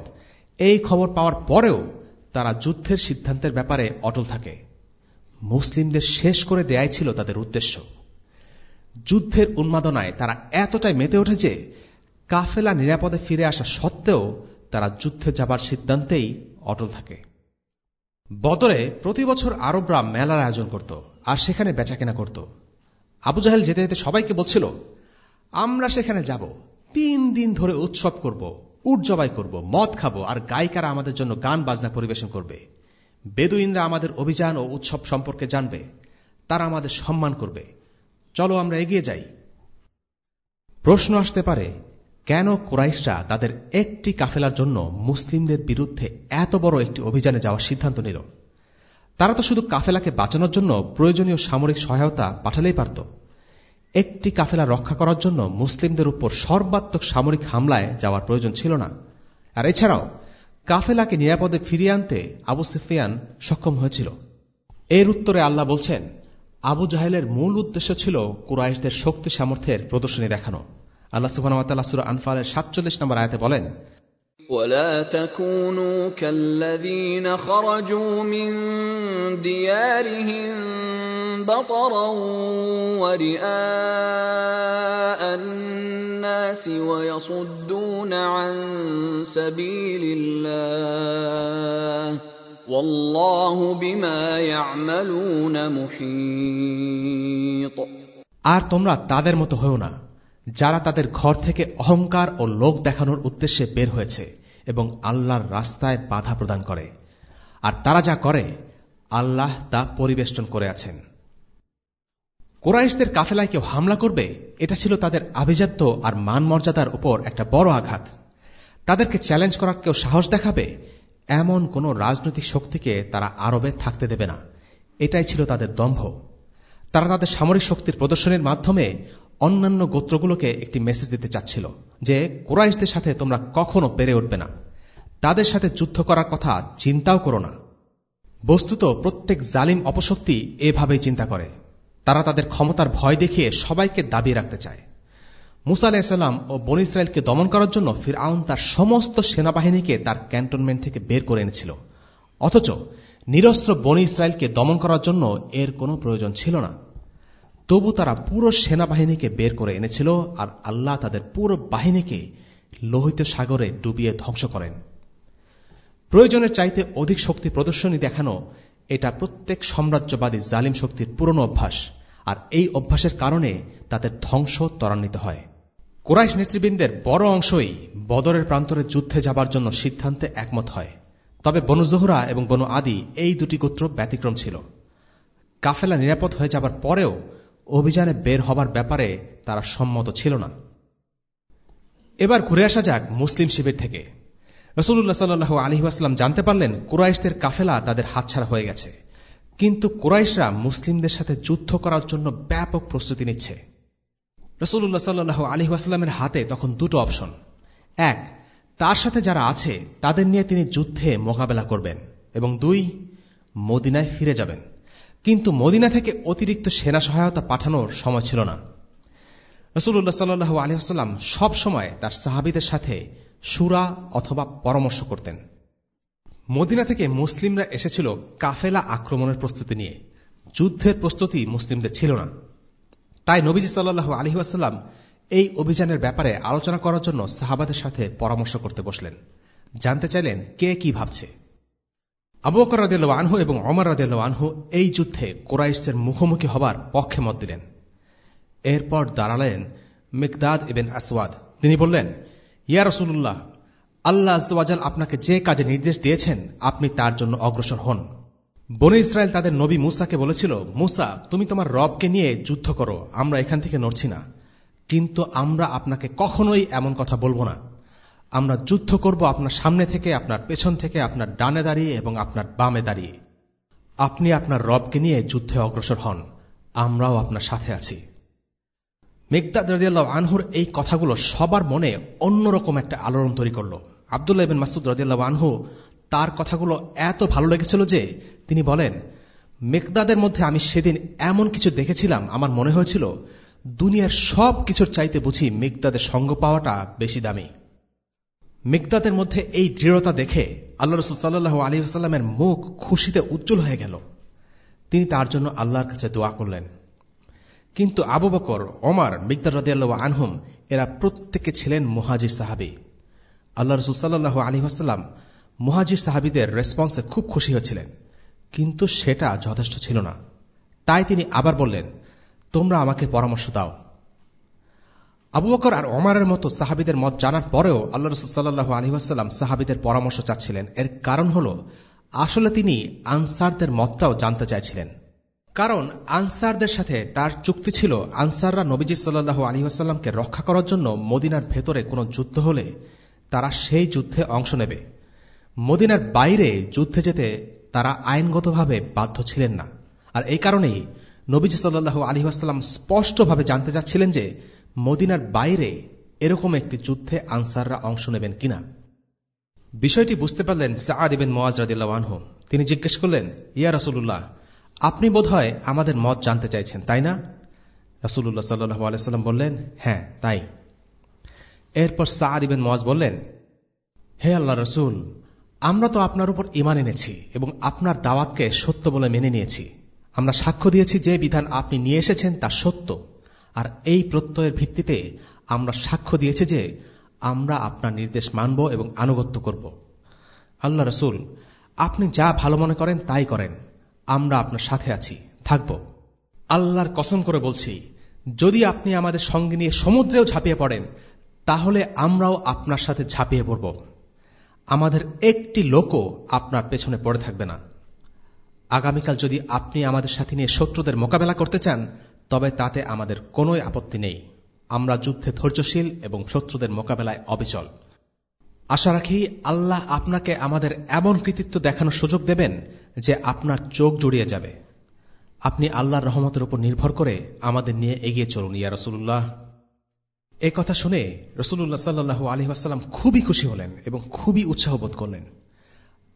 এই খবর পাওয়ার পরেও তারা যুদ্ধের সিদ্ধান্তের ব্যাপারে অটল থাকে। মুসলিমদের শেষ করে দেয়াই ছিল তাদের উদ্দেশ্য। যুদ্ধের উন্মাদনায় তারা এতটাই মেতে ওঠে যে কাফেলা নিরাপদে ফিরে আসা সত্ত্বেও তারা যুদ্ধে যাবার সিদ্ধান্তেই অটল থাকে। বদরে প্রতি বছর আরবরা মেলার আয়োজন করত আর সেখানে বেচাকেনা করত। আবু জাহেল যেতে যেতে সবাইকে বলছিল, আমরা সেখানে যাব। তিন দিন ধরে উৎসব করব, উট জবাই করব, মদ খাব আর গায়িকারা আমাদের জন্য গান বাজনা পরিবেশন করবে। বেদুইনরা আমাদের অভিযান ও উৎসব সম্পর্কে জানবে। তারা আমাদের সম্মান করবে। চলো আমরা এগিয়ে যাই। প্রশ্ন আসতে পারে কেন কোরাইশরা তাদের একটি কাফেলার জন্য মুসলিমদের বিরুদ্ধে এত বড় একটি অভিযানে যাওয়ার সিদ্ধান্ত নিল? তারা তো শুধু কাফেলাকে বাঁচানোর জন্য প্রয়োজনীয় সামরিক সহায়তা পাঠালেই পারত। একটি কাফেলা রক্ষা করার জন্য মুসলিমদের উপর সর্বাত্মক সামরিক হামলায় যাওয়ার প্রয়োজন ছিল না। আর এছাড়াও, কাফেলাকে নিরাপদে ফিরিয়ে আনতে আবু সিফিয়ান সক্ষম হয়েছিল। এর উত্তরে আল্লাহ বলছেন, আবু জাহেলের মূল উদ্দেশ্য ছিল কুরাইশদের শক্তি সামর্থ্যের প্রদর্শনী দেখানো। আল্লাহ সুবাহ সুরা আনফালের সাতচল্লিশ নম্বর আয়তে বলেন ولا تكونوا كالذين خرجوا من ديارهم بطرا ورئاء الناس ويصدون عن سبيل الله والله بما يعملون محيط আর তোমরা তাদের মতো হও না যারা তাদের ঘর থেকে অহংকার ও লোক দেখানোর উদ্দেশ্যে বের হয়েছে এবং আল্লাহর রাস্তায় বাধা প্রদান করে। আর তারা যা করে, আল্লাহ তা পরিবেষ্টন করে আছেন। কোরাইশদের কাফেলায় কেউ হামলা করবে, এটা ছিল তাদের আভিজাত্য আর মান মর্যাদার উপর একটা বড় আঘাত। তাদেরকে চ্যালেঞ্জ করার কেউ সাহস দেখাবে, এমন কোন রাজনৈতিক শক্তিকে তারা আরবে থাকতে দেবে না। এটাই ছিল তাদের দম্ভ। তারা তাদের সামরিক শক্তির প্রদর্শনের মাধ্যমে অন্যান্য গোত্রগুলোকে একটি মেসেজ দিতে চাচ্ছিল যে, কোরাইশদের সাথে তোমরা কখনো পেরে উঠবে না। তাদের সাথে যুদ্ধ করার কথা চিন্তাও করো না। বস্তুত প্রত্যেক জালিম অপশক্তি এভাবেই চিন্তা করে। তারা তাদের ক্ষমতার ভয় দেখিয়ে সবাইকে দাবিয়ে রাখতে চায়। মুসা আলাহিসাল্লাম ও বন ইসরায়েলকে দমন করার জন্য ফির আউন তার সমস্ত সেনাবাহিনীকে তার ক্যান্টনমেন্ট থেকে বের করে এনেছিল। অথচ নিরস্ত্র বনি ইসরায়েলকে দমন করার জন্য এর কোনো প্রয়োজন ছিল না। তবু তারা পুরো সেনাবাহিনীকে বের করে এনেছিল আর আল্লাহ তাদের পুরো বাহিনীকে লোহিত সাগরে ডুবিয়ে ধ্বংস করেন। প্রয়োজনের চাইতে অধিক শক্তি প্রদর্শনী দেখানো এটা প্রত্যেক সাম্রাজ্যবাদী জালিম শক্তির পুরনো অভ্যাস আর এই অভ্যাসের কারণে তাদের ধ্বংস ত্বরান্বিত হয়। কোরাইশ নেতৃবৃন্দের বড় অংশই বদরের প্রান্তরে যুদ্ধে যাবার জন্য সিদ্ধান্তে একমত হয়। তবে বনু জোহরা এবং বনু আদি এই দুটি গোত্র ব্যতিক্রম ছিল। কাফেলা নিরাপদ হয়ে যাবার পরেও অভিযানে বের হবার ব্যাপারে তারা সম্মত ছিল না। এবার ঘুরে আসা যাক মুসলিম শিবির থেকে। রসুল্লাহ সাল্লু আলহিহাস্লাম জানতে পারলেন কুরাইশদের কাফেলা তাদের হাতছাড়া হয়ে গেছে। কিন্তু কুরাইশরা মুসলিমদের সাথে যুদ্ধ করার জন্য ব্যাপক প্রস্তুতি নিচ্ছে। রসুল্লাহ সাল্লু আলহিহাস্লামের হাতে তখন দুটো অপশন। এক, তার সাথে যারা আছে, তাদের নিয়ে তিনি যুদ্ধে মোকাবেলা করবেন। এবং দুই, মদিনায় ফিরে যাবেন। কিন্তু মদিনা থেকে অতিরিক্ত সেনা সহায়তা পাঠানোর সময় ছিল না। রসুল্লাহ সাল্লু আলহাম সব সময় তার সাহাবিদের সাথে সুরা অথবা পরামর্শ করতেন। মদিনা থেকে মুসলিমরা এসেছিল কাফেলা আক্রমণের প্রস্তুতি নিয়ে। যুদ্ধের প্রস্তুতি মুসলিমদের ছিল না। তাই নবীজি সাল্লু আলহিহাস্লাম এই অভিযানের ব্যাপারে আলোচনা করার জন্য সাহাবাদের সাথে পরামর্শ করতে বসলেন। জানতে চাইলেন কে কি ভাবছে। আবু বকর রাদিল আনহু এবং অমর রাদিল আনহু এই যুদ্ধে কোরাইশের মুখোমুখি হবার পক্ষে মত দিলেন। এরপর দাঁড়ালেন মিকদাদ ইবেন আসওয়াদ। তিনি বললেন, ইয়া রসুল্লাহ আল্লাহ আজওয়াজাল আপনাকে যে কাজে নির্দেশ দিয়েছেন, আপনি তার জন্য অগ্রসর হন। বনে ইসরায়েল তাদের নবী মুসাকে বলেছিল, মুসা, তুমি তোমার রবকে নিয়ে যুদ্ধ করো, আমরা এখান থেকে নড়ছি না। কিন্তু আমরা আপনাকে কখনোই এমন কথা বলব না। আমরা যুদ্ধ করব আপনার সামনে থেকে, আপনার পেছন থেকে, আপনার ডানে দাঁড়িয়ে এবং আপনার বামে দাঁড়িয়ে। আপনি আপনার রবকে নিয়ে যুদ্ধে অগ্রসর হন। আমরাও আপনার সাথে আছি। মেঘদাদ রদিয়াল্লাহ আনহুর এই কথাগুলো সবার মনে অন্যরকম একটা আলোড়ন তৈরি করল। আবদুল্লাহ বিন মাসুদ রদিয়াল্লাহ আনহু তার কথাগুলো এত ভালো লেগেছিল যে তিনি বলেন মেঘদাদের মধ্যে আমি সেদিন এমন কিছু দেখেছিলাম, আমার মনে হয়েছিল দুনিয়ার সব কিছুর চাইতে বুঝি মেঘদাদের সঙ্গ পাওয়াটা বেশি দামি। মিকদাদের মধ্যে এই দৃঢ়তা দেখে আল্লাহ রসুল সাল্লু মুখ খুশিতে উজ্জ্বল হয়ে গেল। তিনি তার জন্য আল্লাহর কাছে দোয়া করলেন। কিন্তু আবু বকর, ওমার মিকদার রদিয়াল্লাহ আনহুম, এরা প্রত্যেকে ছিলেন মুহাজির সাহাবি। আল্লাহ রসুল সাল্লু আলী আসাল্লাম মুহাজির সাহাবিদের রেসপন্সে খুব খুশি হয়েছিলেন কিন্তু সেটা যথেষ্ট ছিল না। তাই তিনি আবার বললেন, তোমরা আমাকে পরামর্শ দাও। আবু বকর আর ওমারের মতো সাহাবিদের মত জানার পরেও আল্লাহ রসুল সাল্লাহ আলহিহাস্লাম সাহাবিদের পরামর্শ চাচ্ছিলেন। এর কারণ হল, আসলে তিনি আনসারদের মতটাও জানতে চাইছিলেন। কারণ আনসারদের সাথে তার চুক্তি ছিল আনসাররা নবীজি সাল্লাহ আলহিহাস্লামকে রক্ষা করার জন্য মদিনার ভেতরে কোনো যুদ্ধ হলে তারা সেই যুদ্ধে অংশ নেবে। মদিনার বাইরে যুদ্ধে যেতে তারা আইনগতভাবে বাধ্য ছিলেন না। আর এই কারণেই নবীজি সাল্লাহ আলহিহাস্লাম স্পষ্টভাবে জানতে চাচ্ছিলেন যে মদিনার বাইরে এরকম একটি যুদ্ধে আনসাররা অংশ নেবেন কিনা? বিষয়টি বুঝতে পারলেন সাদ ইবেন মোয়াজ রাদিল্লাহ তিনি জিজ্ঞেস করলেন, ইয়া রসুল্লাহ আপনি বোধহয় আমাদের মত জানতে চাইছেন, তাই না? রসুল্লাহ সাল্লু আলাইসাল্লাম বললেন হ্যাঁ তাই। এরপর সাদ ইবেন মোয়াজ বললেন, হে আল্লাহ রসুল, আমরা তো আপনার উপর ইমান এনেছি এবং আপনার দাওয়াতকে সত্য বলে মেনে নিয়েছি। আমরা সাক্ষ্য দিয়েছি যে বিধান আপনি নিয়ে এসেছেন তা সত্য। আর এই প্রত্যয়ের ভিত্তিতে আমরা সাক্ষ্য দিয়েছি যে আমরা আপনার নির্দেশ মানব এবং আনুগত্য করব। আল্লাহ রসুল, আপনি যা ভালো মনে করেন তাই করেন। আমরা আপনার সাথে আছি, থাকব। আল্লাহর কসম করে বলছি, যদি আপনি আমাদের সঙ্গে নিয়ে সমুদ্রেও ঝাঁপিয়ে পড়েন, তাহলে আমরাও আপনার সাথে ঝাঁপিয়ে পড়ব। আমাদের একটি লোকও আপনার পেছনে পড়ে থাকবে না। আগামীকাল যদি আপনি আমাদের সাথে নিয়ে শত্রুদের মোকাবেলা করতে চান তবে তাতে আমাদের কোনো আপত্তি নেই। আমরা যুদ্ধে ধৈর্যশীল এবং শত্রুদের মোকাবেলায় অবিচল। আশা রাখি আল্লাহ আপনাকে আমাদের এমন কৃতিত্ব দেখানোর সুযোগ দেবেন যে আপনার চোখ জুড়িয়ে যাবে। আপনি আল্লাহর রহমতের উপর নির্ভর করে আমাদের নিয়ে এগিয়ে চলুন, ইয়া রসুল্লাহ এ কথা শুনে রসুল্লাহ সাল্লু আলহিহাস্লাম খুবই খুশি হলেন এবং খুবই উৎসাহ বোধ করলেন।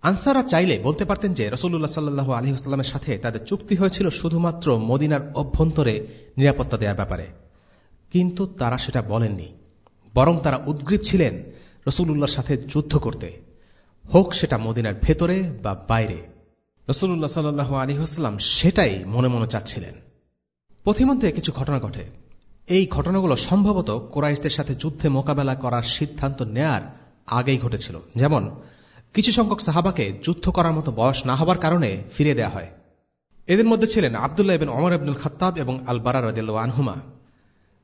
আনসাররা চাইলে বলতে পারতেন যে রসুল্লাহ সাল্লু আলী আসলামের সাথে তাদের চুক্তি হয়েছিল শুধুমাত্র মদিনার অভ্যন্তরে নিরাপত্তা দেওয়ার ব্যাপারে। কিন্তু তারা সেটা বলেননি। বরং তারা উদ্গ্রীব ছিলেন রসুল্লাহর সাথে যুদ্ধ করতে। হোক সেটা মদিনার ভেতরে বা বাইরে। রসুল্লাহ সাল্লু আলী হাসলাম সেটাই মনে মনে চাচ্ছিলেন। পথিমধ্যে কিছু ঘটনা ঘটে। এই ঘটনাগুলো সম্ভবত কোরাইশদের সাথে যুদ্ধে মোকাবেলা করার সিদ্ধান্ত নেয়ার আগেই ঘটেছিল। যেমন কিছু সংখ্যক সাহাবাকে যুদ্ধ করার মতো বয়স না হবার কারণে ফিরে দেয়া হয়। এদের মধ্যে ছিলেন আবদুল্লাহ ইবেন অমর আব্দুল খত্তাব এবং আল বারা আনহুমা।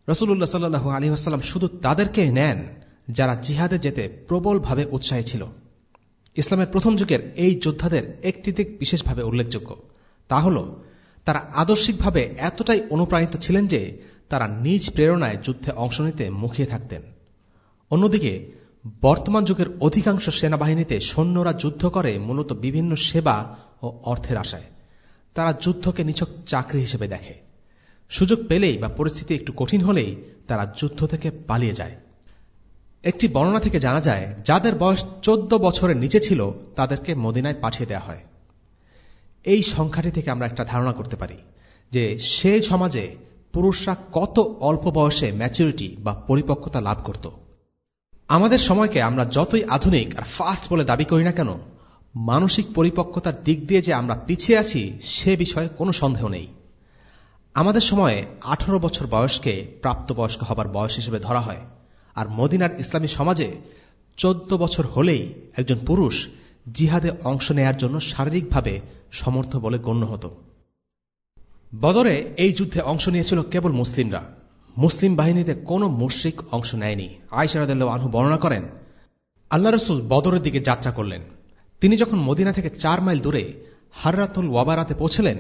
রসুল্লাহ সাল্লু আলী আসাল্লাম শুধু তাদেরকে নেন যারা জিহাদে যেতে প্রবলভাবে উৎসাহী ছিল। ইসলামের প্রথম যুগের এই যোদ্ধাদের একটি দিক বিশেষভাবে উল্লেখযোগ্য। তা হল, তারা আদর্শিকভাবে এতটাই অনুপ্রাণিত ছিলেন যে তারা নিজ প্রেরণায় যুদ্ধে অংশ নিতে মুখিয়ে থাকতেন। অন্যদিকে বর্তমান যুগের অধিকাংশ সেনাবাহিনীতে সৈন্যরা যুদ্ধ করে, মূলত বিভিন্ন সেবা ও অর্থের আশায়। তারা যুদ্ধকে নিছক চাকরি হিসেবে দেখে। সুযোগ পেলেই বা পরিস্থিতি একটু কঠিন হলেই তারা যুদ্ধ থেকে পালিয়ে যায়। একটি বর্ণনা থেকে জানা যায়, যাদের বয়স চোদ্দ বছরের নিচে ছিল, তাদেরকে মদিনায় পাঠিয়ে দেওয়া হয়। এই সংখ্যাটি থেকে আমরা একটা ধারণা করতে পারি যে সে সমাজে পুরুষরা কত অল্প বয়সে ম্যাচুরিটি বা পরিপক্কতা লাভ করত। আমাদের সময়কে আমরা যতই আধুনিক আর ফাস্ট বলে দাবি করি না কেন, মানসিক পরিপক্কতার দিক দিয়ে যে আমরা পিছিয়ে আছি, সে বিষয়ে কোনো সন্দেহ নেই। আমাদের সময়ে আঠারো বছর বয়সকে প্রাপ্তবয়স্ক হবার বয়স হিসেবে ধরা হয়, আর মদিনার ইসলামী সমাজে চোদ্দ বছর হলেই একজন পুরুষ জিহাদে অংশ নেয়ার জন্য শারীরিকভাবে সমর্থ বলে গণ্য হতো। বদরে এই যুদ্ধে অংশ নিয়েছিল কেবল মুসলিমরা। মুসলিম বাহিনীতে কোনো মুশ্রিক অংশ নেয়নি। আয়সারাদ আনহু বর্ণনা করেন, আল্লাহ রসুল বদরের দিকে যাত্রা করলেন। তিনি যখন মদিনা থেকে চার মাইল দূরে হাররাতুল ওয়াবারাতে পৌঁছলেন,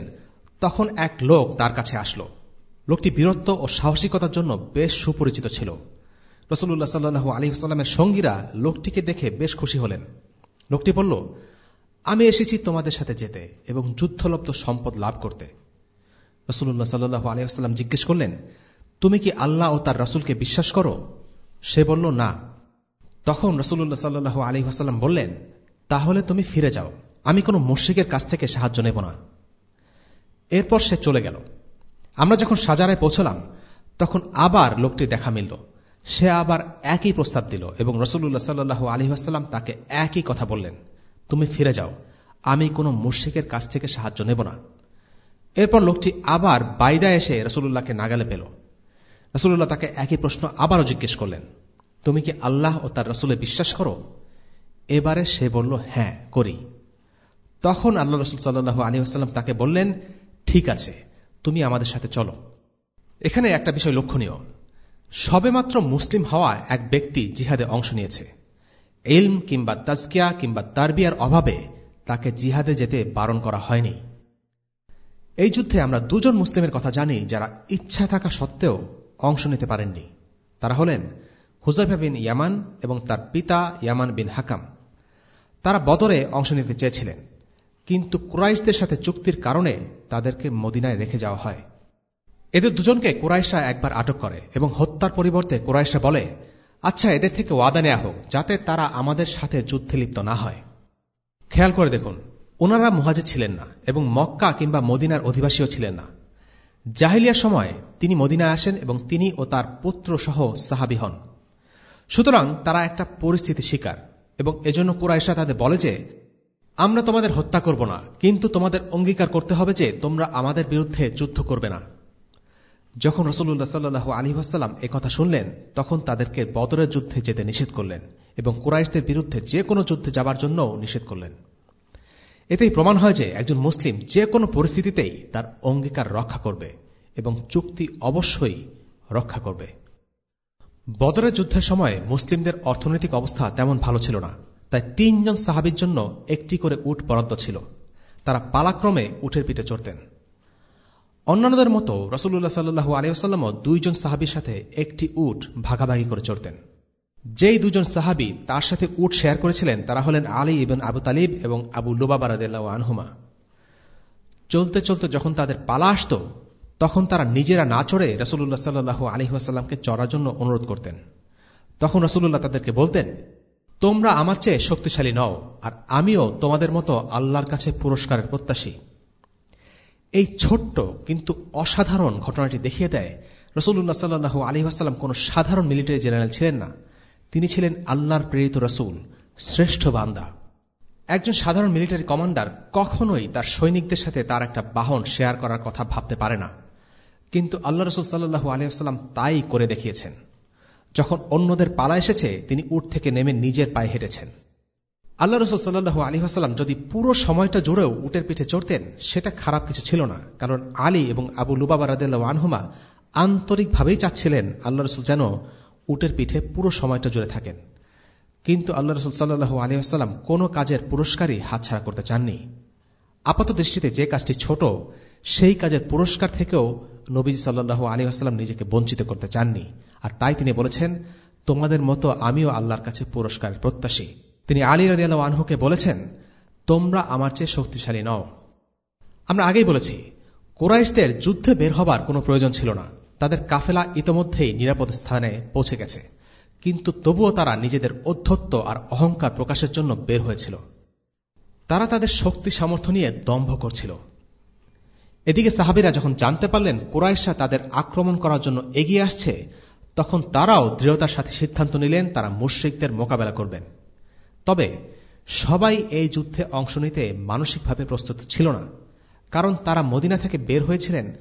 তখন এক লোক তার কাছে আসলো। লোকটি বীরত্ব ও সাহসিকতার জন্য বেশ সুপরিচিত ছিল। রসুল্লাহ সাল্লু আলী সাল্লামের সঙ্গীরা লোকটিকে দেখে বেশ খুশি হলেন। লোকটি বলল, আমি এসেছি তোমাদের সাথে যেতে এবং যুদ্ধলব্ধ সম্পদ লাভ করতে। রসুল্লাহ সাল্লু আলিয়াস্লাম জিজ্ঞেস করলেন তুমি কি আল্লাহ ও তার রসুলকে বিশ্বাস করো? সে বলল, না। তখন রসুল্লাহ সাল্লু আলী আসাল্লাম বললেন, তাহলে তুমি ফিরে যাও। আমি কোনো মুশ্রিকের কাছ থেকে সাহায্য নেব না। এরপর সে চলে গেল। আমরা যখন সাজারায় পৌঁছলাম, তখন আবার লোকটি দেখা মিলল। সে আবার একই প্রস্তাব দিল এবং রসুল্লাহ সাল্লু আলী আসাল্লাম তাকে একই কথা বললেন, তুমি ফিরে যাও। আমি কোনো মুর্শিকের কাছ থেকে সাহায্য নেব না। এরপর লোকটি আবার বাইদা এসে রসুল্লাহকে নাগালে পেল। রসুল্লাহ তাকে একই প্রশ্ন আবারও জিজ্ঞেস করলেন, তুমি কি আল্লাহ ও তার রসুলে বিশ্বাস করো? এবারে সে বলল হ্যাঁ করি। তখন আল্লাহ রসুল সাল্লু আলী আসাল্লাম তাকে বললেন, ঠিক আছে, তুমি আমাদের সাথে চলো। এখানে একটা বিষয় লক্ষণীয়। সবেমাত্র মুসলিম হওয়া এক ব্যক্তি জিহাদে অংশ নিয়েছে। এলম কিংবা তাজকিয়া কিংবা তারবিয়ার অভাবে তাকে জিহাদে যেতে বারণ করা হয়নি। এই যুদ্ধে আমরা দুজন মুসলিমের কথা জানি যারা ইচ্ছা থাকা সত্ত্বেও অংশ নিতে পারেননি। তারা হলেন হুজাইফা বিন ইয়ামান এবং তার পিতা ইয়ামান বিন হাকাম। তারা বদরে অংশ নিতে চেয়েছিলেন, কিন্তু কুরাইশদের সাথে চুক্তির কারণে তাদেরকে মদিনায় রেখে যাওয়া হয়। এদের দুজনকে কুরাইশরা একবার আটক করে এবং হত্যার পরিবর্তে কুরাইশরা বলে আচ্ছা এদের থেকে ওয়াদা নেওয়া হোক, যাতে তারা আমাদের সাথে যুদ্ধে লিপ্ত না হয়। খেয়াল করে দেখুন, ওনারা মুহাজির ছিলেন না এবং মক্কা কিংবা মদিনার অধিবাসীও ছিলেন না। জাহিলিয়ার সময় তিনি মদিনায় আসেন এবং তিনি ও তার পুত্র সহ সাহাবি হন। সুতরাং তারা একটা পরিস্থিতি শিকার এবং এজন্য কুরাইশা তাদের বলে যে, আমরা তোমাদের হত্যা করব না, কিন্তু তোমাদের অঙ্গীকার করতে হবে যে তোমরা আমাদের বিরুদ্ধে যুদ্ধ করবে না। যখন রসুল্লাহ সাল্লু আলী আসাল্লাম কথা শুনলেন, তখন তাদেরকে বদরের যুদ্ধে যেতে নিষেধ করলেন এবং কুরাইশদের বিরুদ্ধে যে কোনো যুদ্ধে যাবার জন্যও নিষেধ করলেন। এতেই প্রমাণ হয় যে একজন মুসলিম যে কোনো পরিস্থিতিতেই তার অঙ্গীকার রক্ষা করবে এবং চুক্তি অবশ্যই রক্ষা করবে। বদরের যুদ্ধের সময় মুসলিমদের অর্থনৈতিক অবস্থা তেমন ভালো ছিল না, তাই তিনজন সাহাবির জন্য একটি করে উট বরাদ্দ ছিল। তারা পালাক্রমে উঠের পিঠে চড়তেন। অন্যান্যদের মতো রসুল্লাহ সাল্লু আলিয়াস্লামও দুইজন সাহাবির সাথে একটি উট ভাগাভাগি করে চড়তেন। যেই দুজন সাহাবি তার সাথে উট শেয়ার করেছিলেন, তারা হলেন আলী ইবেন আবু তালিব এবং আবু লুবাবা রাদিল্লাহ আনহুমা। চলতে চলতে যখন তাদের পালা আসত, তখন তারা নিজেরা না চড়ে রসুল্লাহ সাল্লু আলহিহাস্লামকে চড়ার জন্য অনুরোধ করতেন। তখন রসুল্লাহ তাদেরকে বলতেন, তোমরা আমার চেয়ে শক্তিশালী নও, আর আমিও তোমাদের মতো আল্লাহর কাছে পুরস্কারের প্রত্যাশী। এই ছোট্ট কিন্তু অসাধারণ ঘটনাটি দেখিয়ে দেয় রসুল্লাহ সাল্লু আলহিহাস্লাম কোন সাধারণ মিলিটারি জেনারেল ছিলেন না। তিনি ছিলেন আল্লাহর প্রেরিত রসুল, শ্রেষ্ঠ বান্দা। একজন সাধারণ মিলিটারি কমান্ডার কখনোই তার সৈনিকদের সাথে তার একটা বাহন শেয়ার করার কথা ভাবতে পারে না। কিন্তু আল্লাহ রসুল সাল্লু আলিয়াস্লাম তাই করে দেখিয়েছেন। যখন অন্যদের পালা এসেছে, তিনি উঠ থেকে নেমে নিজের পায়ে হেঁটেছেন। আল্লাহ রসুল সাল্লু আলী আসাল্লাম যদি পুরো সময়টা জুড়েও উটের পিঠে চড়তেন, সেটা খারাপ কিছু ছিল না, কারণ আলী এবং আবু লুবাবা রাদিল্লা আনহুমা আন্তরিকভাবেই চাচ্ছিলেন আল্লাহ রসুল যেন উটের পিঠে পুরো সময়টা জুড়ে থাকেন। কিন্তু আল্লাহ রসুল সাল্লু আলী আসাল্লাম কোনো কাজের পুরস্কারই হাতছাড়া করতে চাননি। আপাত দৃষ্টিতে যে কাজটি ছোট, সেই কাজের পুরস্কার থেকেও নবীজ সাল্লু আলী আসাল্লাম নিজেকে বঞ্চিত করতে চাননি। আর তাই তিনি বলেছেন, তোমাদের মতো আমিও আল্লাহর কাছে পুরস্কারের প্রত্যাশী। তিনি আলী রাজিয়াল আনহুকে বলেছেন, তোমরা আমার চেয়ে শক্তিশালী নও। আমরা আগেই বলেছি, কোরাইশদের যুদ্ধে বের হবার কোনো প্রয়োজন ছিল না। তাদের কাফেলা ইতোমধ্যেই নিরাপদ স্থানে পৌঁছে গেছে। কিন্তু তবুও তারা নিজেদের অধ্যত্ব আর অহংকার প্রকাশের জন্য বের হয়েছিল। তারা তাদের শক্তি সামর্থ্য নিয়ে দম্ভ করছিল। এদিকে সাহাবিরা যখন জানতে পারলেন কোরাইশা তাদের আক্রমণ করার জন্য এগিয়ে আসছে, তখন তারাও দৃঢ়তার সাথে সিদ্ধান্ত নিলেন তারা মুশ্রিকদের মোকাবেলা করবেন। তবে সবাই এই যুদ্ধে অংশ নিতে মানসিকভাবে প্রস্তুত ছিল না, কারণ তারা মদিনা থেকে বের হয়েছিলেন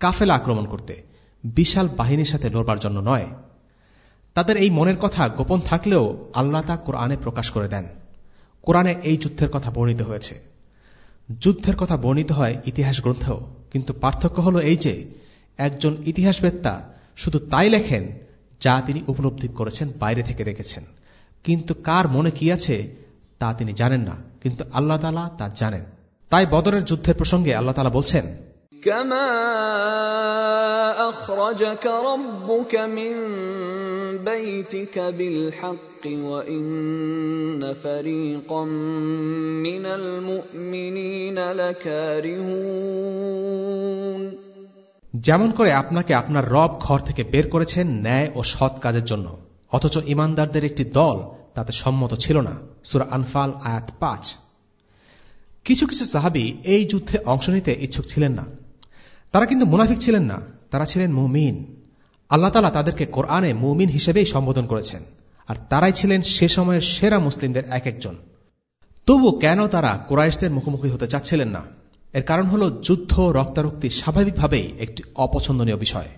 কাফেলা আক্রমণ করতে। বিশাল বাহিনীর সাথে লড়বার জন্য নয়। তাদের এই মনের কথা গোপন থাকলেও আল্লাহ তা কোরআনে প্রকাশ করে দেন। কোরআনে এই যুদ্ধের কথা বর্ণিত হয়েছে। যুদ্ধের কথা বর্ণিত হয় ইতিহাস গ্রন্থেও, কিন্তু পার্থক্য হল এই যে, একজন ইতিহাসবেত্তা শুধু তাই লেখেন যা তিনি উপলব্ধি করেছেন, বাইরে থেকে দেখেছেন। কিন্তু কার মনে কি আছে, তা তিনি জানেন না, কিন্তু আল্লাহ তালা তা জানেন। তাই বদরের যুদ্ধের প্রসঙ্গে আল্লাহ তালা বলছেন كما أخرجك ربك من بيتك بالحق وإن فريقا من المؤمنين لكارهون যেমন করে আপনাকে আপনার রব ঘর থেকে বের করেছেন ন্যায় ও সৎ কাজের জন্য অথচ ইমানদারদের একটি দল তাতে সম্মত ছিল না সুরা আনফাল আয়াত পাঁচ কিছু কিছু সাহাবি এই যুদ্ধে অংশ নিতে ইচ্ছুক ছিলেন না তারা কিন্তু মুনাফিক ছিলেন না, তারা ছিলেন মুমিন। আল্লাহ তালা তাদেরকে কোরআনে মুমিন হিসেবেই সম্বোধন করেছেন, আর তারাই ছিলেন সে সময়ের সেরা মুসলিমদের এক একজন তবু কেন তারা কোরাইশদের মুখোমুখি হতে চাচ্ছিলেন না? এর কারণ হল যুদ্ধ রক্তারক্তি স্বাভাবিকভাবেই একটি অপছন্দনীয় বিষয়,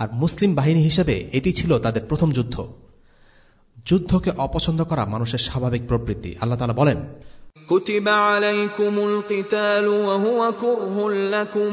আর মুসলিম বাহিনী হিসেবে এটি ছিল তাদের প্রথম যুদ্ধ। যুদ্ধকে অপছন্দ করা মানুষের স্বাভাবিক প্রবৃত্তি, আল্লাহ তালা বলেন, কুতিবা আলাইকুমুল কিতালু ওয়া হুয়া কুরহুল লাকুম।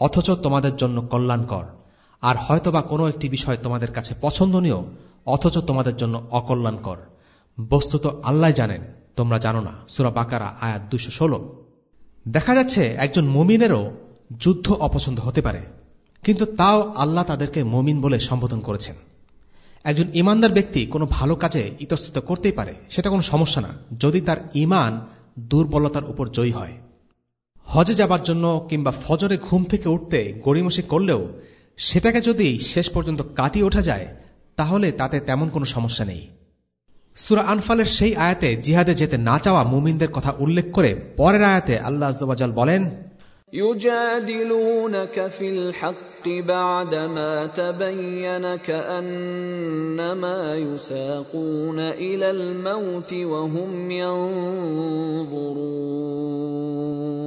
অথচ তোমাদের জন্য কল্যাণকর। আর হয়তোবা কোনো একটি বিষয় তোমাদের কাছে পছন্দনীয়, অথচ তোমাদের জন্য অকল্যাণকর। বস্তুত আল্লাহ জানেন, তোমরা জানো না। সুরা বাকারা, আয়াত দুশো ষোলো। দেখা যাচ্ছে একজন মুমিনেরও যুদ্ধ অপছন্দ হতে পারে, কিন্তু তাও আল্লাহ তাদেরকে মুমিন বলে সম্বোধন করেছেন। একজন ইমানদার ব্যক্তি কোনো ভালো কাজে ইতস্তত করতেই পারে, সেটা কোনো সমস্যা না, যদি তার ইমান দুর্বলতার উপর জয়ী হয়। হজে যাবার জন্য কিংবা ফজরে ঘুম থেকে উঠতে গড়িমসি করলেও সেটাকে যদি শেষ পর্যন্ত কাটিয়ে ওঠা যায় তাহলে তাতে তেমন কোনো সমস্যা নেই সুরা আনফালের সেই আয়াতে জিহাদে যেতে না চাওয়া মুমিনদের কথা উল্লেখ করে পরের আয়াতে আল্লাহ আজবাজাল বলেন يجادلونك في الحق بعدما تبين كأنما يساقون إلى الموت وهم ينظرون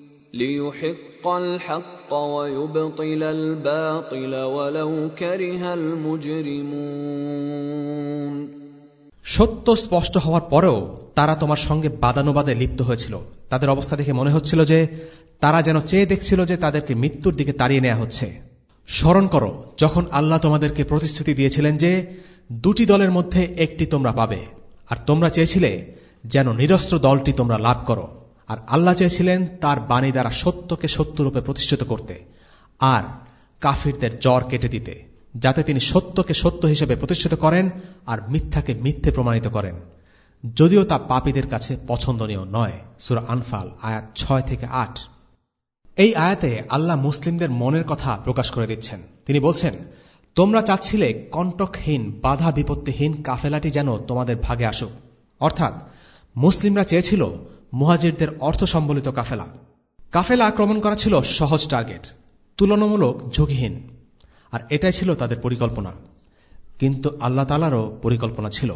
সত্য স্পষ্ট হওয়ার পরেও তারা তোমার সঙ্গে বাদানুবাদে লিপ্ত হয়েছিল। তাদের অবস্থা দেখে মনে হচ্ছিল যে তারা যেন চেয়ে দেখছিল যে তাদেরকে মৃত্যুর দিকে তাড়িয়ে নেওয়া হচ্ছে। স্মরণ করো, যখন আল্লাহ তোমাদেরকে প্রতিশ্রুতি দিয়েছিলেন যে দুটি দলের মধ্যে একটি তোমরা পাবে, আর তোমরা চেয়েছিলে যেন নিরস্ত্র দলটি তোমরা লাভ করো। আর আল্লাহ চেয়েছিলেন তার বাণী দ্বারা সত্যকে সত্যরূপে প্রতিষ্ঠিত করতে, আর কাফিরদের জ্বর কেটে দিতে, যাতে তিনি সত্যকে সত্য হিসেবে প্রতিষ্ঠিত করেন আর মিথ্যাকে মিথ্যে প্রমাণিত করেন। যদিও তা পাপীদের কাছে পছন্দনীয় নয়, সুরা আনফাল, আয়াত ছয় থেকে আট। এই আয়াতে আল্লাহ মুসলিমদের মনের কথা প্রকাশ করে দিচ্ছেন। তিনি বলছেন, তোমরা চাচ্ছিলে কণ্টকহীন, বাধা বিপত্তিহীন কাফেলাটি যেন তোমাদের ভাগে আসুক। অর্থাৎ, মুসলিমরা চেয়েছিল মুহাজিরদের অর্থ সম্বলিত কাফেলা। কাফেলা আক্রমণ করা ছিল সহজ টার্গেট তুলনামূলক ঝুঁকিহীন, আর এটাই ছিল তাদের পরিকল্পনা। কিন্তু আল্লাহ তালারও পরিকল্পনা ছিল।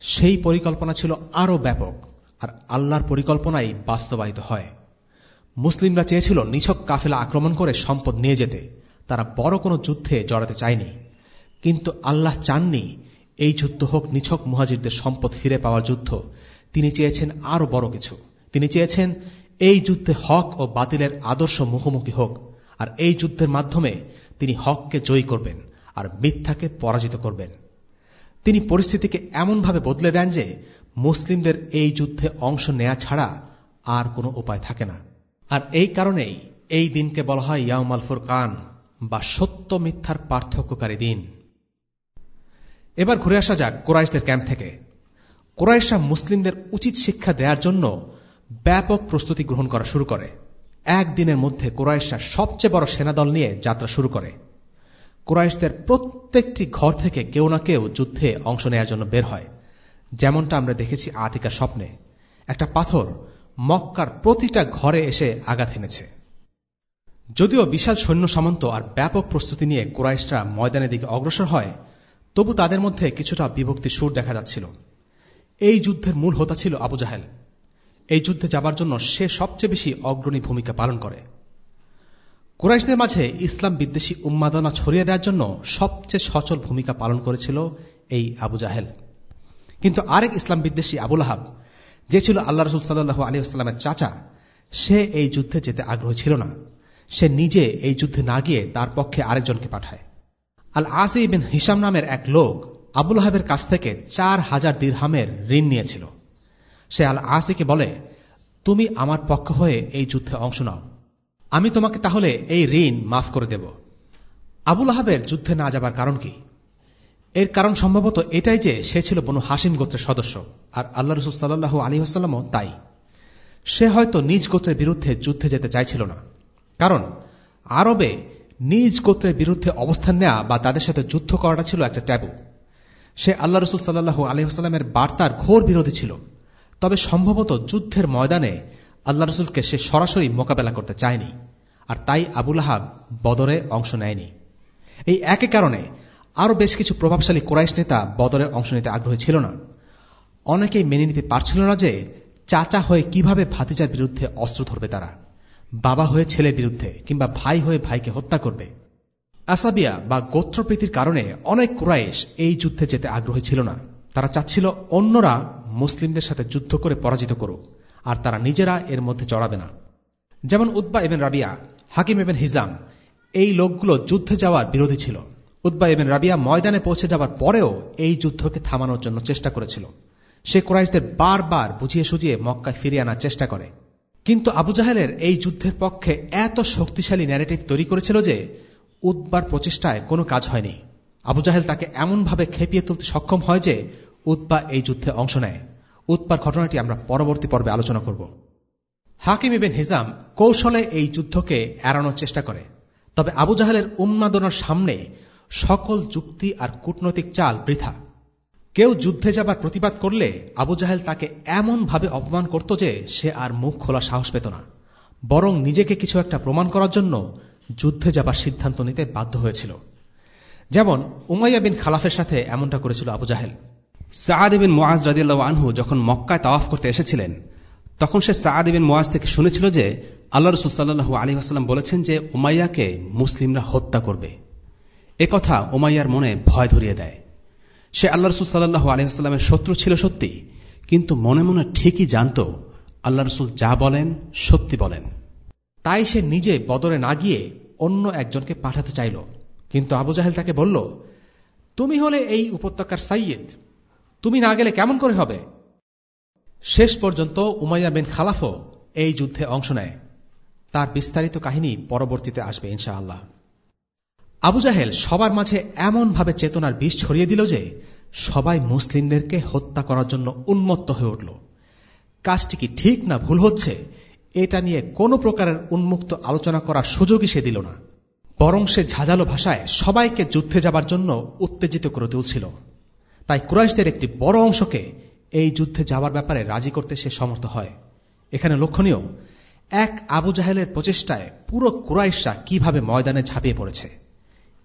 সেই পরিকল্পনা ছিল আরও ব্যাপক, আর আল্লাহর পরিকল্পনাই বাস্তবায়িত হয়। মুসলিমরা চেয়েছিল নিছক কাফেলা আক্রমণ করে সম্পদ নিয়ে যেতে। তারা বড় কোনো যুদ্ধে জড়াতে চায়নি। কিন্তু আল্লাহ চাননি, এই যুদ্ধ হোক নিছক মুহাজিরদের সম্পদ ফিরে পাওয়ার যুদ্ধ। তিনি চেয়েছেন আরও বড় কিছু। তিনি চেয়েছেন, এই যুদ্ধে হক ও বাতিলের আদর্শ মুখোমুখি হোক, আর এই যুদ্ধের মাধ্যমে তিনি হককে জয়ী করবেন আর মিথ্যাকে পরাজিত করবেন। তিনি পরিস্থিতিকে এমনভাবে বদলে দেন যে মুসলিমদের এই যুদ্ধে অংশ নেয়া ছাড়া আর কোনো উপায় থাকে না। আর এই কারণেই এই দিনকে বলা হয় ইয়াউমাল ফুরকান বা সত্য মিথ্যার পার্থক্যকারী দিন। এবার ঘুরে আসা যাক কোরাইশদের ক্যাম্প থেকে। কোরাইশরা মুসলিমদের উচিত শিক্ষা দেওয়ার জন্য ব্যাপক প্রস্তুতি গ্রহণ করা শুরু করে। একদিনের মধ্যে কোরাইশরা সবচেয়ে বড় সেনাদল নিয়ে যাত্রা শুরু করে। কোরাইশদের প্রত্যেকটি ঘর থেকে কেউ না কেউ যুদ্ধে অংশ নেওয়ার জন্য বের হয়। যেমনটা আমরা দেখেছি আতিকার স্বপ্নে। একটা পাথর মক্কার প্রতিটা ঘরে এসে আঘাত এনেছে। যদিও বিশাল সৈন্য সামন্ত আর ব্যাপক প্রস্তুতি নিয়ে কোরাইশরা ময়দানের দিকে অগ্রসর হয়, তবু তাদের মধ্যে কিছুটা বিভক্তি সুর দেখা যাচ্ছিল। এই যুদ্ধের মূল হোতা ছিল আবু জাহেল। এই যুদ্ধে যাবার জন্য সে সবচেয়ে বেশি অগ্রণী ভূমিকা পালন করে। কুরাইশদের মাঝে ইসলাম বিদ্বেষী উন্মাদনা ছড়িয়ে দেওয়ার জন্য সবচেয়ে সচল ভূমিকা পালন করেছিল এই আবু জাহেল। কিন্তু আরেক ইসলাম বিদ্বেষী আবুল আহাব যে ছিল আল্লাহ রসুল সাল্লু আলী আসলামের চাচা, সে এই যুদ্ধে যেতে আগ্রহী ছিল না। সে নিজে এই যুদ্ধে না গিয়ে তার পক্ষে আরেকজনকে পাঠায়। আল আসি বিন হিসাম নামের এক লোক আবুল হাবের কাছ থেকে চার হাজার দীর্হামের ঋণ নিয়েছিল। সে আল আসিকে বলে, তুমি আমার পক্ষ হয়ে এই যুদ্ধে অংশ নাও। আমি তোমাকে তাহলে এই ঋণ মাফ করে দেব। আবুল আহাবের যুদ্ধে না যাবার কারণ কি? এর কারণ সম্ভবত এটাই যে সে ছিল বনু হাসিম গোত্রের সদস্য, আর আল্লাহ রসুল সাল্লাহ আলী আসাল্লামও তাই। সে হয়তো নিজ গোত্রের বিরুদ্ধে যুদ্ধে যেতে চাইছিল না। কারণ আরবে নিজ গোত্রের বিরুদ্ধে অবস্থান নেওয়া বা তাদের সাথে যুদ্ধ করাটা ছিল একটা ট্যাবু। সে আল্লাহ রসুল সাল্লাহু আলহিহাস্লামের বার্তার ঘোর বিরোধী ছিল। তবে সম্ভবত যুদ্ধের ময়দানে আল্লাহ রসুলকে সে সরাসরি মোকাবেলা করতে চায়নি, আর তাই আবুল আহাব বদরে অংশ নেয়নি। এই একই কারণে আরও বেশ কিছু প্রভাবশালী কোরাইশ নেতা বদরে অংশ নিতে আগ্রহী ছিল না। অনেকেই মেনে নিতে পারছিল না যে চাচা হয়ে কীভাবে ভাতিজার বিরুদ্ধে অস্ত্র ধরবে তারা, বাবা হয়ে ছেলের বিরুদ্ধে কিংবা ভাই হয়ে ভাইকে হত্যা করবে। আসাবিয়া বা গোত্রপ্রীতির কারণে অনেক কুরাইশ এই যুদ্ধে যেতে আগ্রহী ছিল না। তারা চাচ্ছিল অন্যরা মুসলিমদের সাথে যুদ্ধ করে পরাজিত করুক, আর তারা নিজেরা এর মধ্যে চড়াবে না। যেমন উদ্বা এবেন রাবিয়া, হাকিম এবেন হিজাম, এই লোকগুলো যুদ্ধে যাওয়ার বিরোধী ছিল। উদ্বা এবেন রাবিয়া ময়দানে পৌঁছে যাওয়ার পরেও এই যুদ্ধকে থামানোর জন্য চেষ্টা করেছিল। সে কোরাইশদের বারবার বুঝিয়ে সুঝিয়ে মক্কায় ফিরিয়ে আনার চেষ্টা করে। কিন্তু আবু জাহেলের এই যুদ্ধের পক্ষে এত শক্তিশালী ন্যারেটিভ তৈরি করেছিল যে উদ্বার প্রচেষ্টায় কোনো কাজ হয়নি। আবু জাহেল তাকে এমনভাবে খেপিয়ে তুলতে সক্ষম হয় যে উদ্বা এই যুদ্ধে অংশ নেয়। উৎপার ঘটনাটি আমরা পরবর্তী পর্বে আলোচনা করব। হাকিম ইবেন হিজাম কৌশলে এই যুদ্ধকে এড়ানোর চেষ্টা করে। তবে আবু জাহেলের উন্মাদনার সামনে সকল যুক্তি আর কূটনৈতিক চাল বৃথা। কেউ যুদ্ধে যাবার প্রতিবাদ করলে আবু জাহেল তাকে এমনভাবে অপমান করত যে সে আর মুখ খোলা সাহস পেত না। বরং নিজেকে কিছু একটা প্রমাণ করার জন্য যুদ্ধে যাবার সিদ্ধান্ত নিতে বাধ্য হয়েছিল। যেমন উমাইয়া বিন খালাফের সাথে এমনটা করেছিল আবু জাহেল। সাদ বিন মোয়াজ রাজিয়াল্লাহ আনহু যখন মক্কায় তাওয়াফ করতে এসেছিলেন তখন সে সাদ বিন মোয়াজ থেকে শুনেছিল যে আল্লাহ রসুল সাল্লাহু আলী আসাল্লাম বলেছেন যে উমাইয়াকে মুসলিমরা হত্যা করবে। এ কথা উমাইয়ার মনে ভয় ধরিয়ে দেয়। সে আল্লাহ রসুল সাল্লাহ আলহামের শত্রু ছিল সত্যি কিন্তু মনে মনে ঠিকই জানত আল্লাহ রসুল যা বলেন সত্যি বলেন। তাই সে নিজে বদরে না গিয়ে অন্য একজনকে পাঠাতে চাইল। কিন্তু আবু জাহেল তাকে বলল, তুমি হলে এই উপত্যকার সাইয়েদ। তুমি না গেলে কেমন করে হবে? শেষ পর্যন্ত উমাইয়া বিন খালাফও এই যুদ্ধে অংশ নেয়। তার বিস্তারিত কাহিনী পরবর্তীতে আসবে ইনশাআল্লাহ। আবু জাহেল সবার মাঝে এমনভাবে চেতনার বিষ ছড়িয়ে দিল যে সবাই মুসলিমদেরকে হত্যা করার জন্য উন্মত্ত হয়ে উঠল। কাজটি কি ঠিক না ভুল হচ্ছে? এটা নিয়ে কোনো প্রকারের উন্মুক্ত আলোচনা করার সুযোগই সে দিল না। বরং সে ঝাঁঝালো ভাষায় সবাইকে যুদ্ধে যাবার জন্য উত্তেজিত করে তুলছিল। তাই কুরাইশদের একটি বড় অংশকে এই যুদ্ধে যাওয়ার ব্যাপারে রাজি করতে সে সমর্থ হয়। এখানে লক্ষণীয়, এক আবু জাহেলের প্রচেষ্টায় পুরো কুরাইশরা কীভাবে ময়দানে ঝাঁপিয়ে পড়েছে।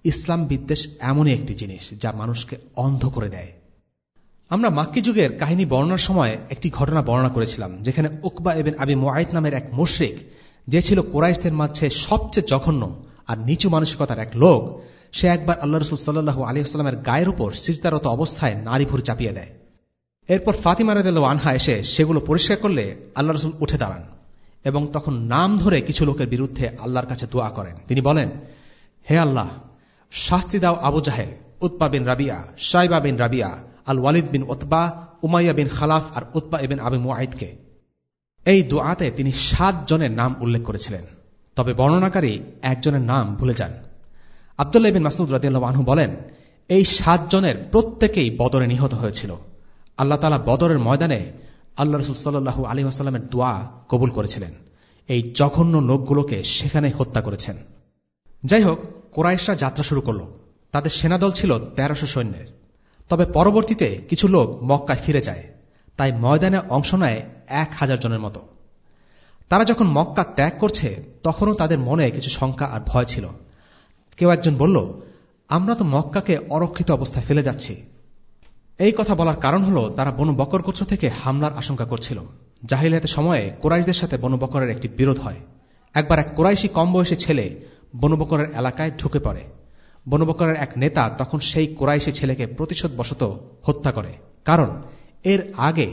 ইসলাম বিদ্বেষ এমনই একটি জিনিস যা মানুষকে অন্ধ করে দেয়। আমরা মাক্কি যুগের কাহিনী বর্ণনার সময় একটি ঘটনা বর্ণনা করেছিলাম, যেখানে উকবা এবেন আবি মোয়াইত নামের এক মুশরিক, যে ছিল কোরাইশদের মাঝে সবচেয়ে জঘন্য আর নিচু মানসিকতার এক লোক, সে একবার আল্লাহ রসুল সাল্লু আলিয়াস্লামের গায়ের উপর সিজদারত অবস্থায় নারী ভুর চাপিয়ে দেয়। এরপর ফাতিমা রাদেল আনহা এসে সেগুলো পরিষ্কার করলে আল্লাহ রসুল উঠে দাঁড়ান এবং তখন নাম ধরে কিছু লোকের বিরুদ্ধে আল্লাহর কাছে দোয়া করেন। তিনি বলেন, হে আল্লাহ, শাস্তি দাও আবু জাহেল উৎপা বিন রাবিয়া সাইবা বিন রাবিয়া আল ওয়ালিদ বিন ওতবা উমাইয়া বিন খালাফ আর উৎপা এবিন আবি মুআইদকে। এই দোয়াতে তিনি সাত জনের নাম উল্লেখ করেছিলেন। তবে বর্ণনাকারী একজনের নাম ভুলে যান। আবদুল্লাহ বিন মাসুদ রাদিয়াল্লাহ আনহু বলেন, এই সাত জনের প্রত্যেকেই বদরে নিহত হয়েছিল। আল্লাহ তালা বদরের ময়দানে আল্লাহ রসুল সাল্লু আলী আসাল্লামের দোয়া কবুল করেছিলেন। এই জঘন্য লোকগুলোকে সেখানে হত্যা করেছেন। যাই হোক, কোরাইশরা যাত্রা শুরু করল। তাদের সেনাদল ছিল তেরোশো সৈন্যের। তবে পরবর্তীতে কিছু লোক মক্কায় ফিরে যায়। তাই ময়দানে অংশ নেয় এক হাজার জনের মতো। তারা যখন মক্কা ত্যাগ করছে, তখনও তাদের মনে কিছু শঙ্কা আর ভয় ছিল। কেউ একজন বলল, আমরা তো মক্কাকে অরক্ষিত অবস্থায় ফেলে যাচ্ছি। এই কথা বলার কারণ হল, তারা বনু বকর থেকে হামলার আশঙ্কা করছিল। জাহিলিয়াতের সময়ে কোরাইশদের সাথে বনু বকরের একটি বিরোধ হয়। একবার এক কোরাইশি কম বয়সী ছেলে বনু বকরের এলাকায় ঢুকে পড়ে। বনু বকরের এক নেতা তখন সেই কোরাইশি ছেলেকে প্রতিশোধবশত হত্যা করে। কারণ এর আগে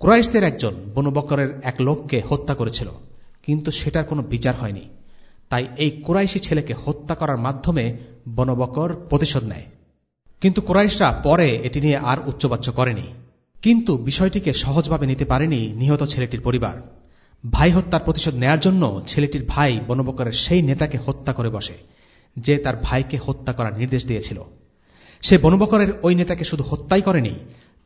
কুরাইশদের একজন বনবকরের এক লোককে হত্যা করেছিল, কিন্তু সেটার কোনো বিচার হয়নি। তাই এই কুরাইশি ছেলেকে হত্যা করার মাধ্যমে বনবকর প্রতিশোধ নেয়। কিন্তু কুরাইশরা পরে এটি নিয়ে আর উচ্চবাচ্য করেনি। কিন্তু বিষয়টিকে সহজভাবে নিতে পারেনি নিহত ছেলেটির পরিবার। ভাই হত্যার প্রতিশোধ নেয়ার জন্য ছেলেটির ভাই বনবকরের সেই নেতাকে হত্যা করে বসে। যে তার ভাইকে হত্যা করার নির্দেশ দিয়েছিল। সে বনবকরের ওই নেতাকে শুধু হত্যাই করেনি,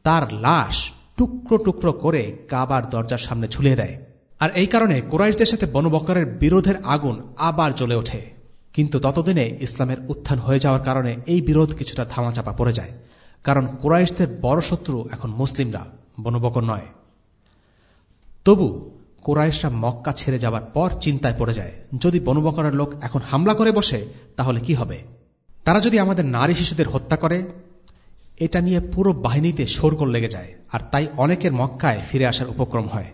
তার লাশ টুকরো টুকরো করে কাবার দরজার সামনে ঝুলিয়ে দেয়। আর এই কারণে কোরাইশদের সাথে বনবকরের বিরোধের আগুন আবার জ্বলে ওঠে। কিন্তু ততদিনে ইসলামের উত্থান হয়ে যাওয়ার কারণে এই বিরোধ কিছুটা ধামাচাপা পড়ে যায়। কারণ কোরাইশদের বড় শত্রু এখন মুসলিমরা বনবকর নয়। তবু কুরাইশরা মক্কা ছেড়ে যাবার পর চিন্তায় পড়ে যায়, যদি বনবকরের লোক এখন হামলা করে বসে, তাহলে কি হবে? তারা যদি আমাদের নারী শিশুদের হত্যা করে, এটা নিয়ে পুরো বাহিনীতে শোরগোল লেগে যায়, আর তাই অনেকের মক্কায় ফিরে আসার উপক্রম হয়।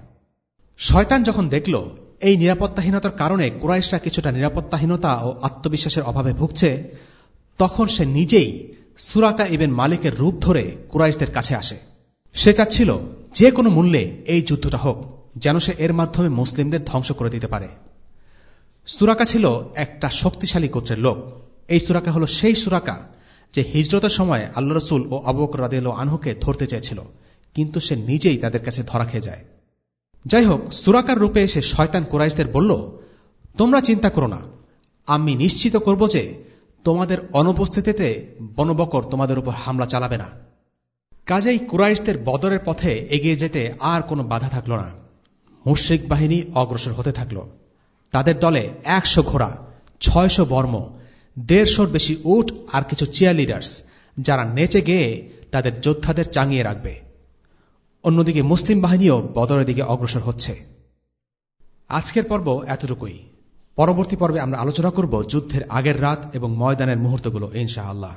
শয়তান যখন দেখল এই নিরাপত্তাহীনতার কারণে কুরাইশরা কিছুটা নিরাপত্তাহীনতা ও আত্মবিশ্বাসের অভাবে ভুগছে, তখন সে নিজেই সুরাকা ইবেন মালিকের রূপ ধরে কুরাইশদের কাছে আসে। সে চাচ্ছিল যে কোনো মূল্যে এই যুদ্ধটা হোক। যেন সে এর মাধ্যমে মুসলিমদের ধ্বংস করে দিতে পারে। সুরাকা ছিল একটা শক্তিশালী গোত্রের লোক। এই সুরাকা হল সেই সুরাকা যে হিজরতের সময় আল্লাহ রসুল ও আবুক রাদিল আনহুকে ধরতে চেয়েছিল, কিন্তু সে নিজেই তাদের কাছে ধরা খেয়ে যায়। যাই হোক, সুরাকার রূপে এসে শয়তান কুরাইশদের বলল, তোমরা চিন্তা করো না। আমি নিশ্চিত করব যে তোমাদের অনুপস্থিতিতে বনবকর তোমাদের উপর হামলা চালাবে না। কাজেই কুরাইশদের বদরের পথে এগিয়ে যেতে আর কোনো বাধা থাকল না। মুশ্রিক বাহিনী অগ্রসর হতে থাকল। তাদের দলে একশো ঘোড়া, ছয়শো বর্ম, দেড়শোর বেশি উট আর কিছু চেয়ার লিডার্স যারা নেচে গেয়ে তাদের যোদ্ধাদের চাঙিয়ে রাখবে। অন্যদিকে মুসলিম বাহিনীও বদরের দিকে অগ্রসর হচ্ছে। আজকের পর্ব এতটুকুই। পরবর্তী পর্বে আমরা আলোচনা করব যুদ্ধের আগের রাত এবং ময়দানের মুহূর্তগুলো ইনশা আল্লাহ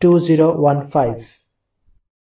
2015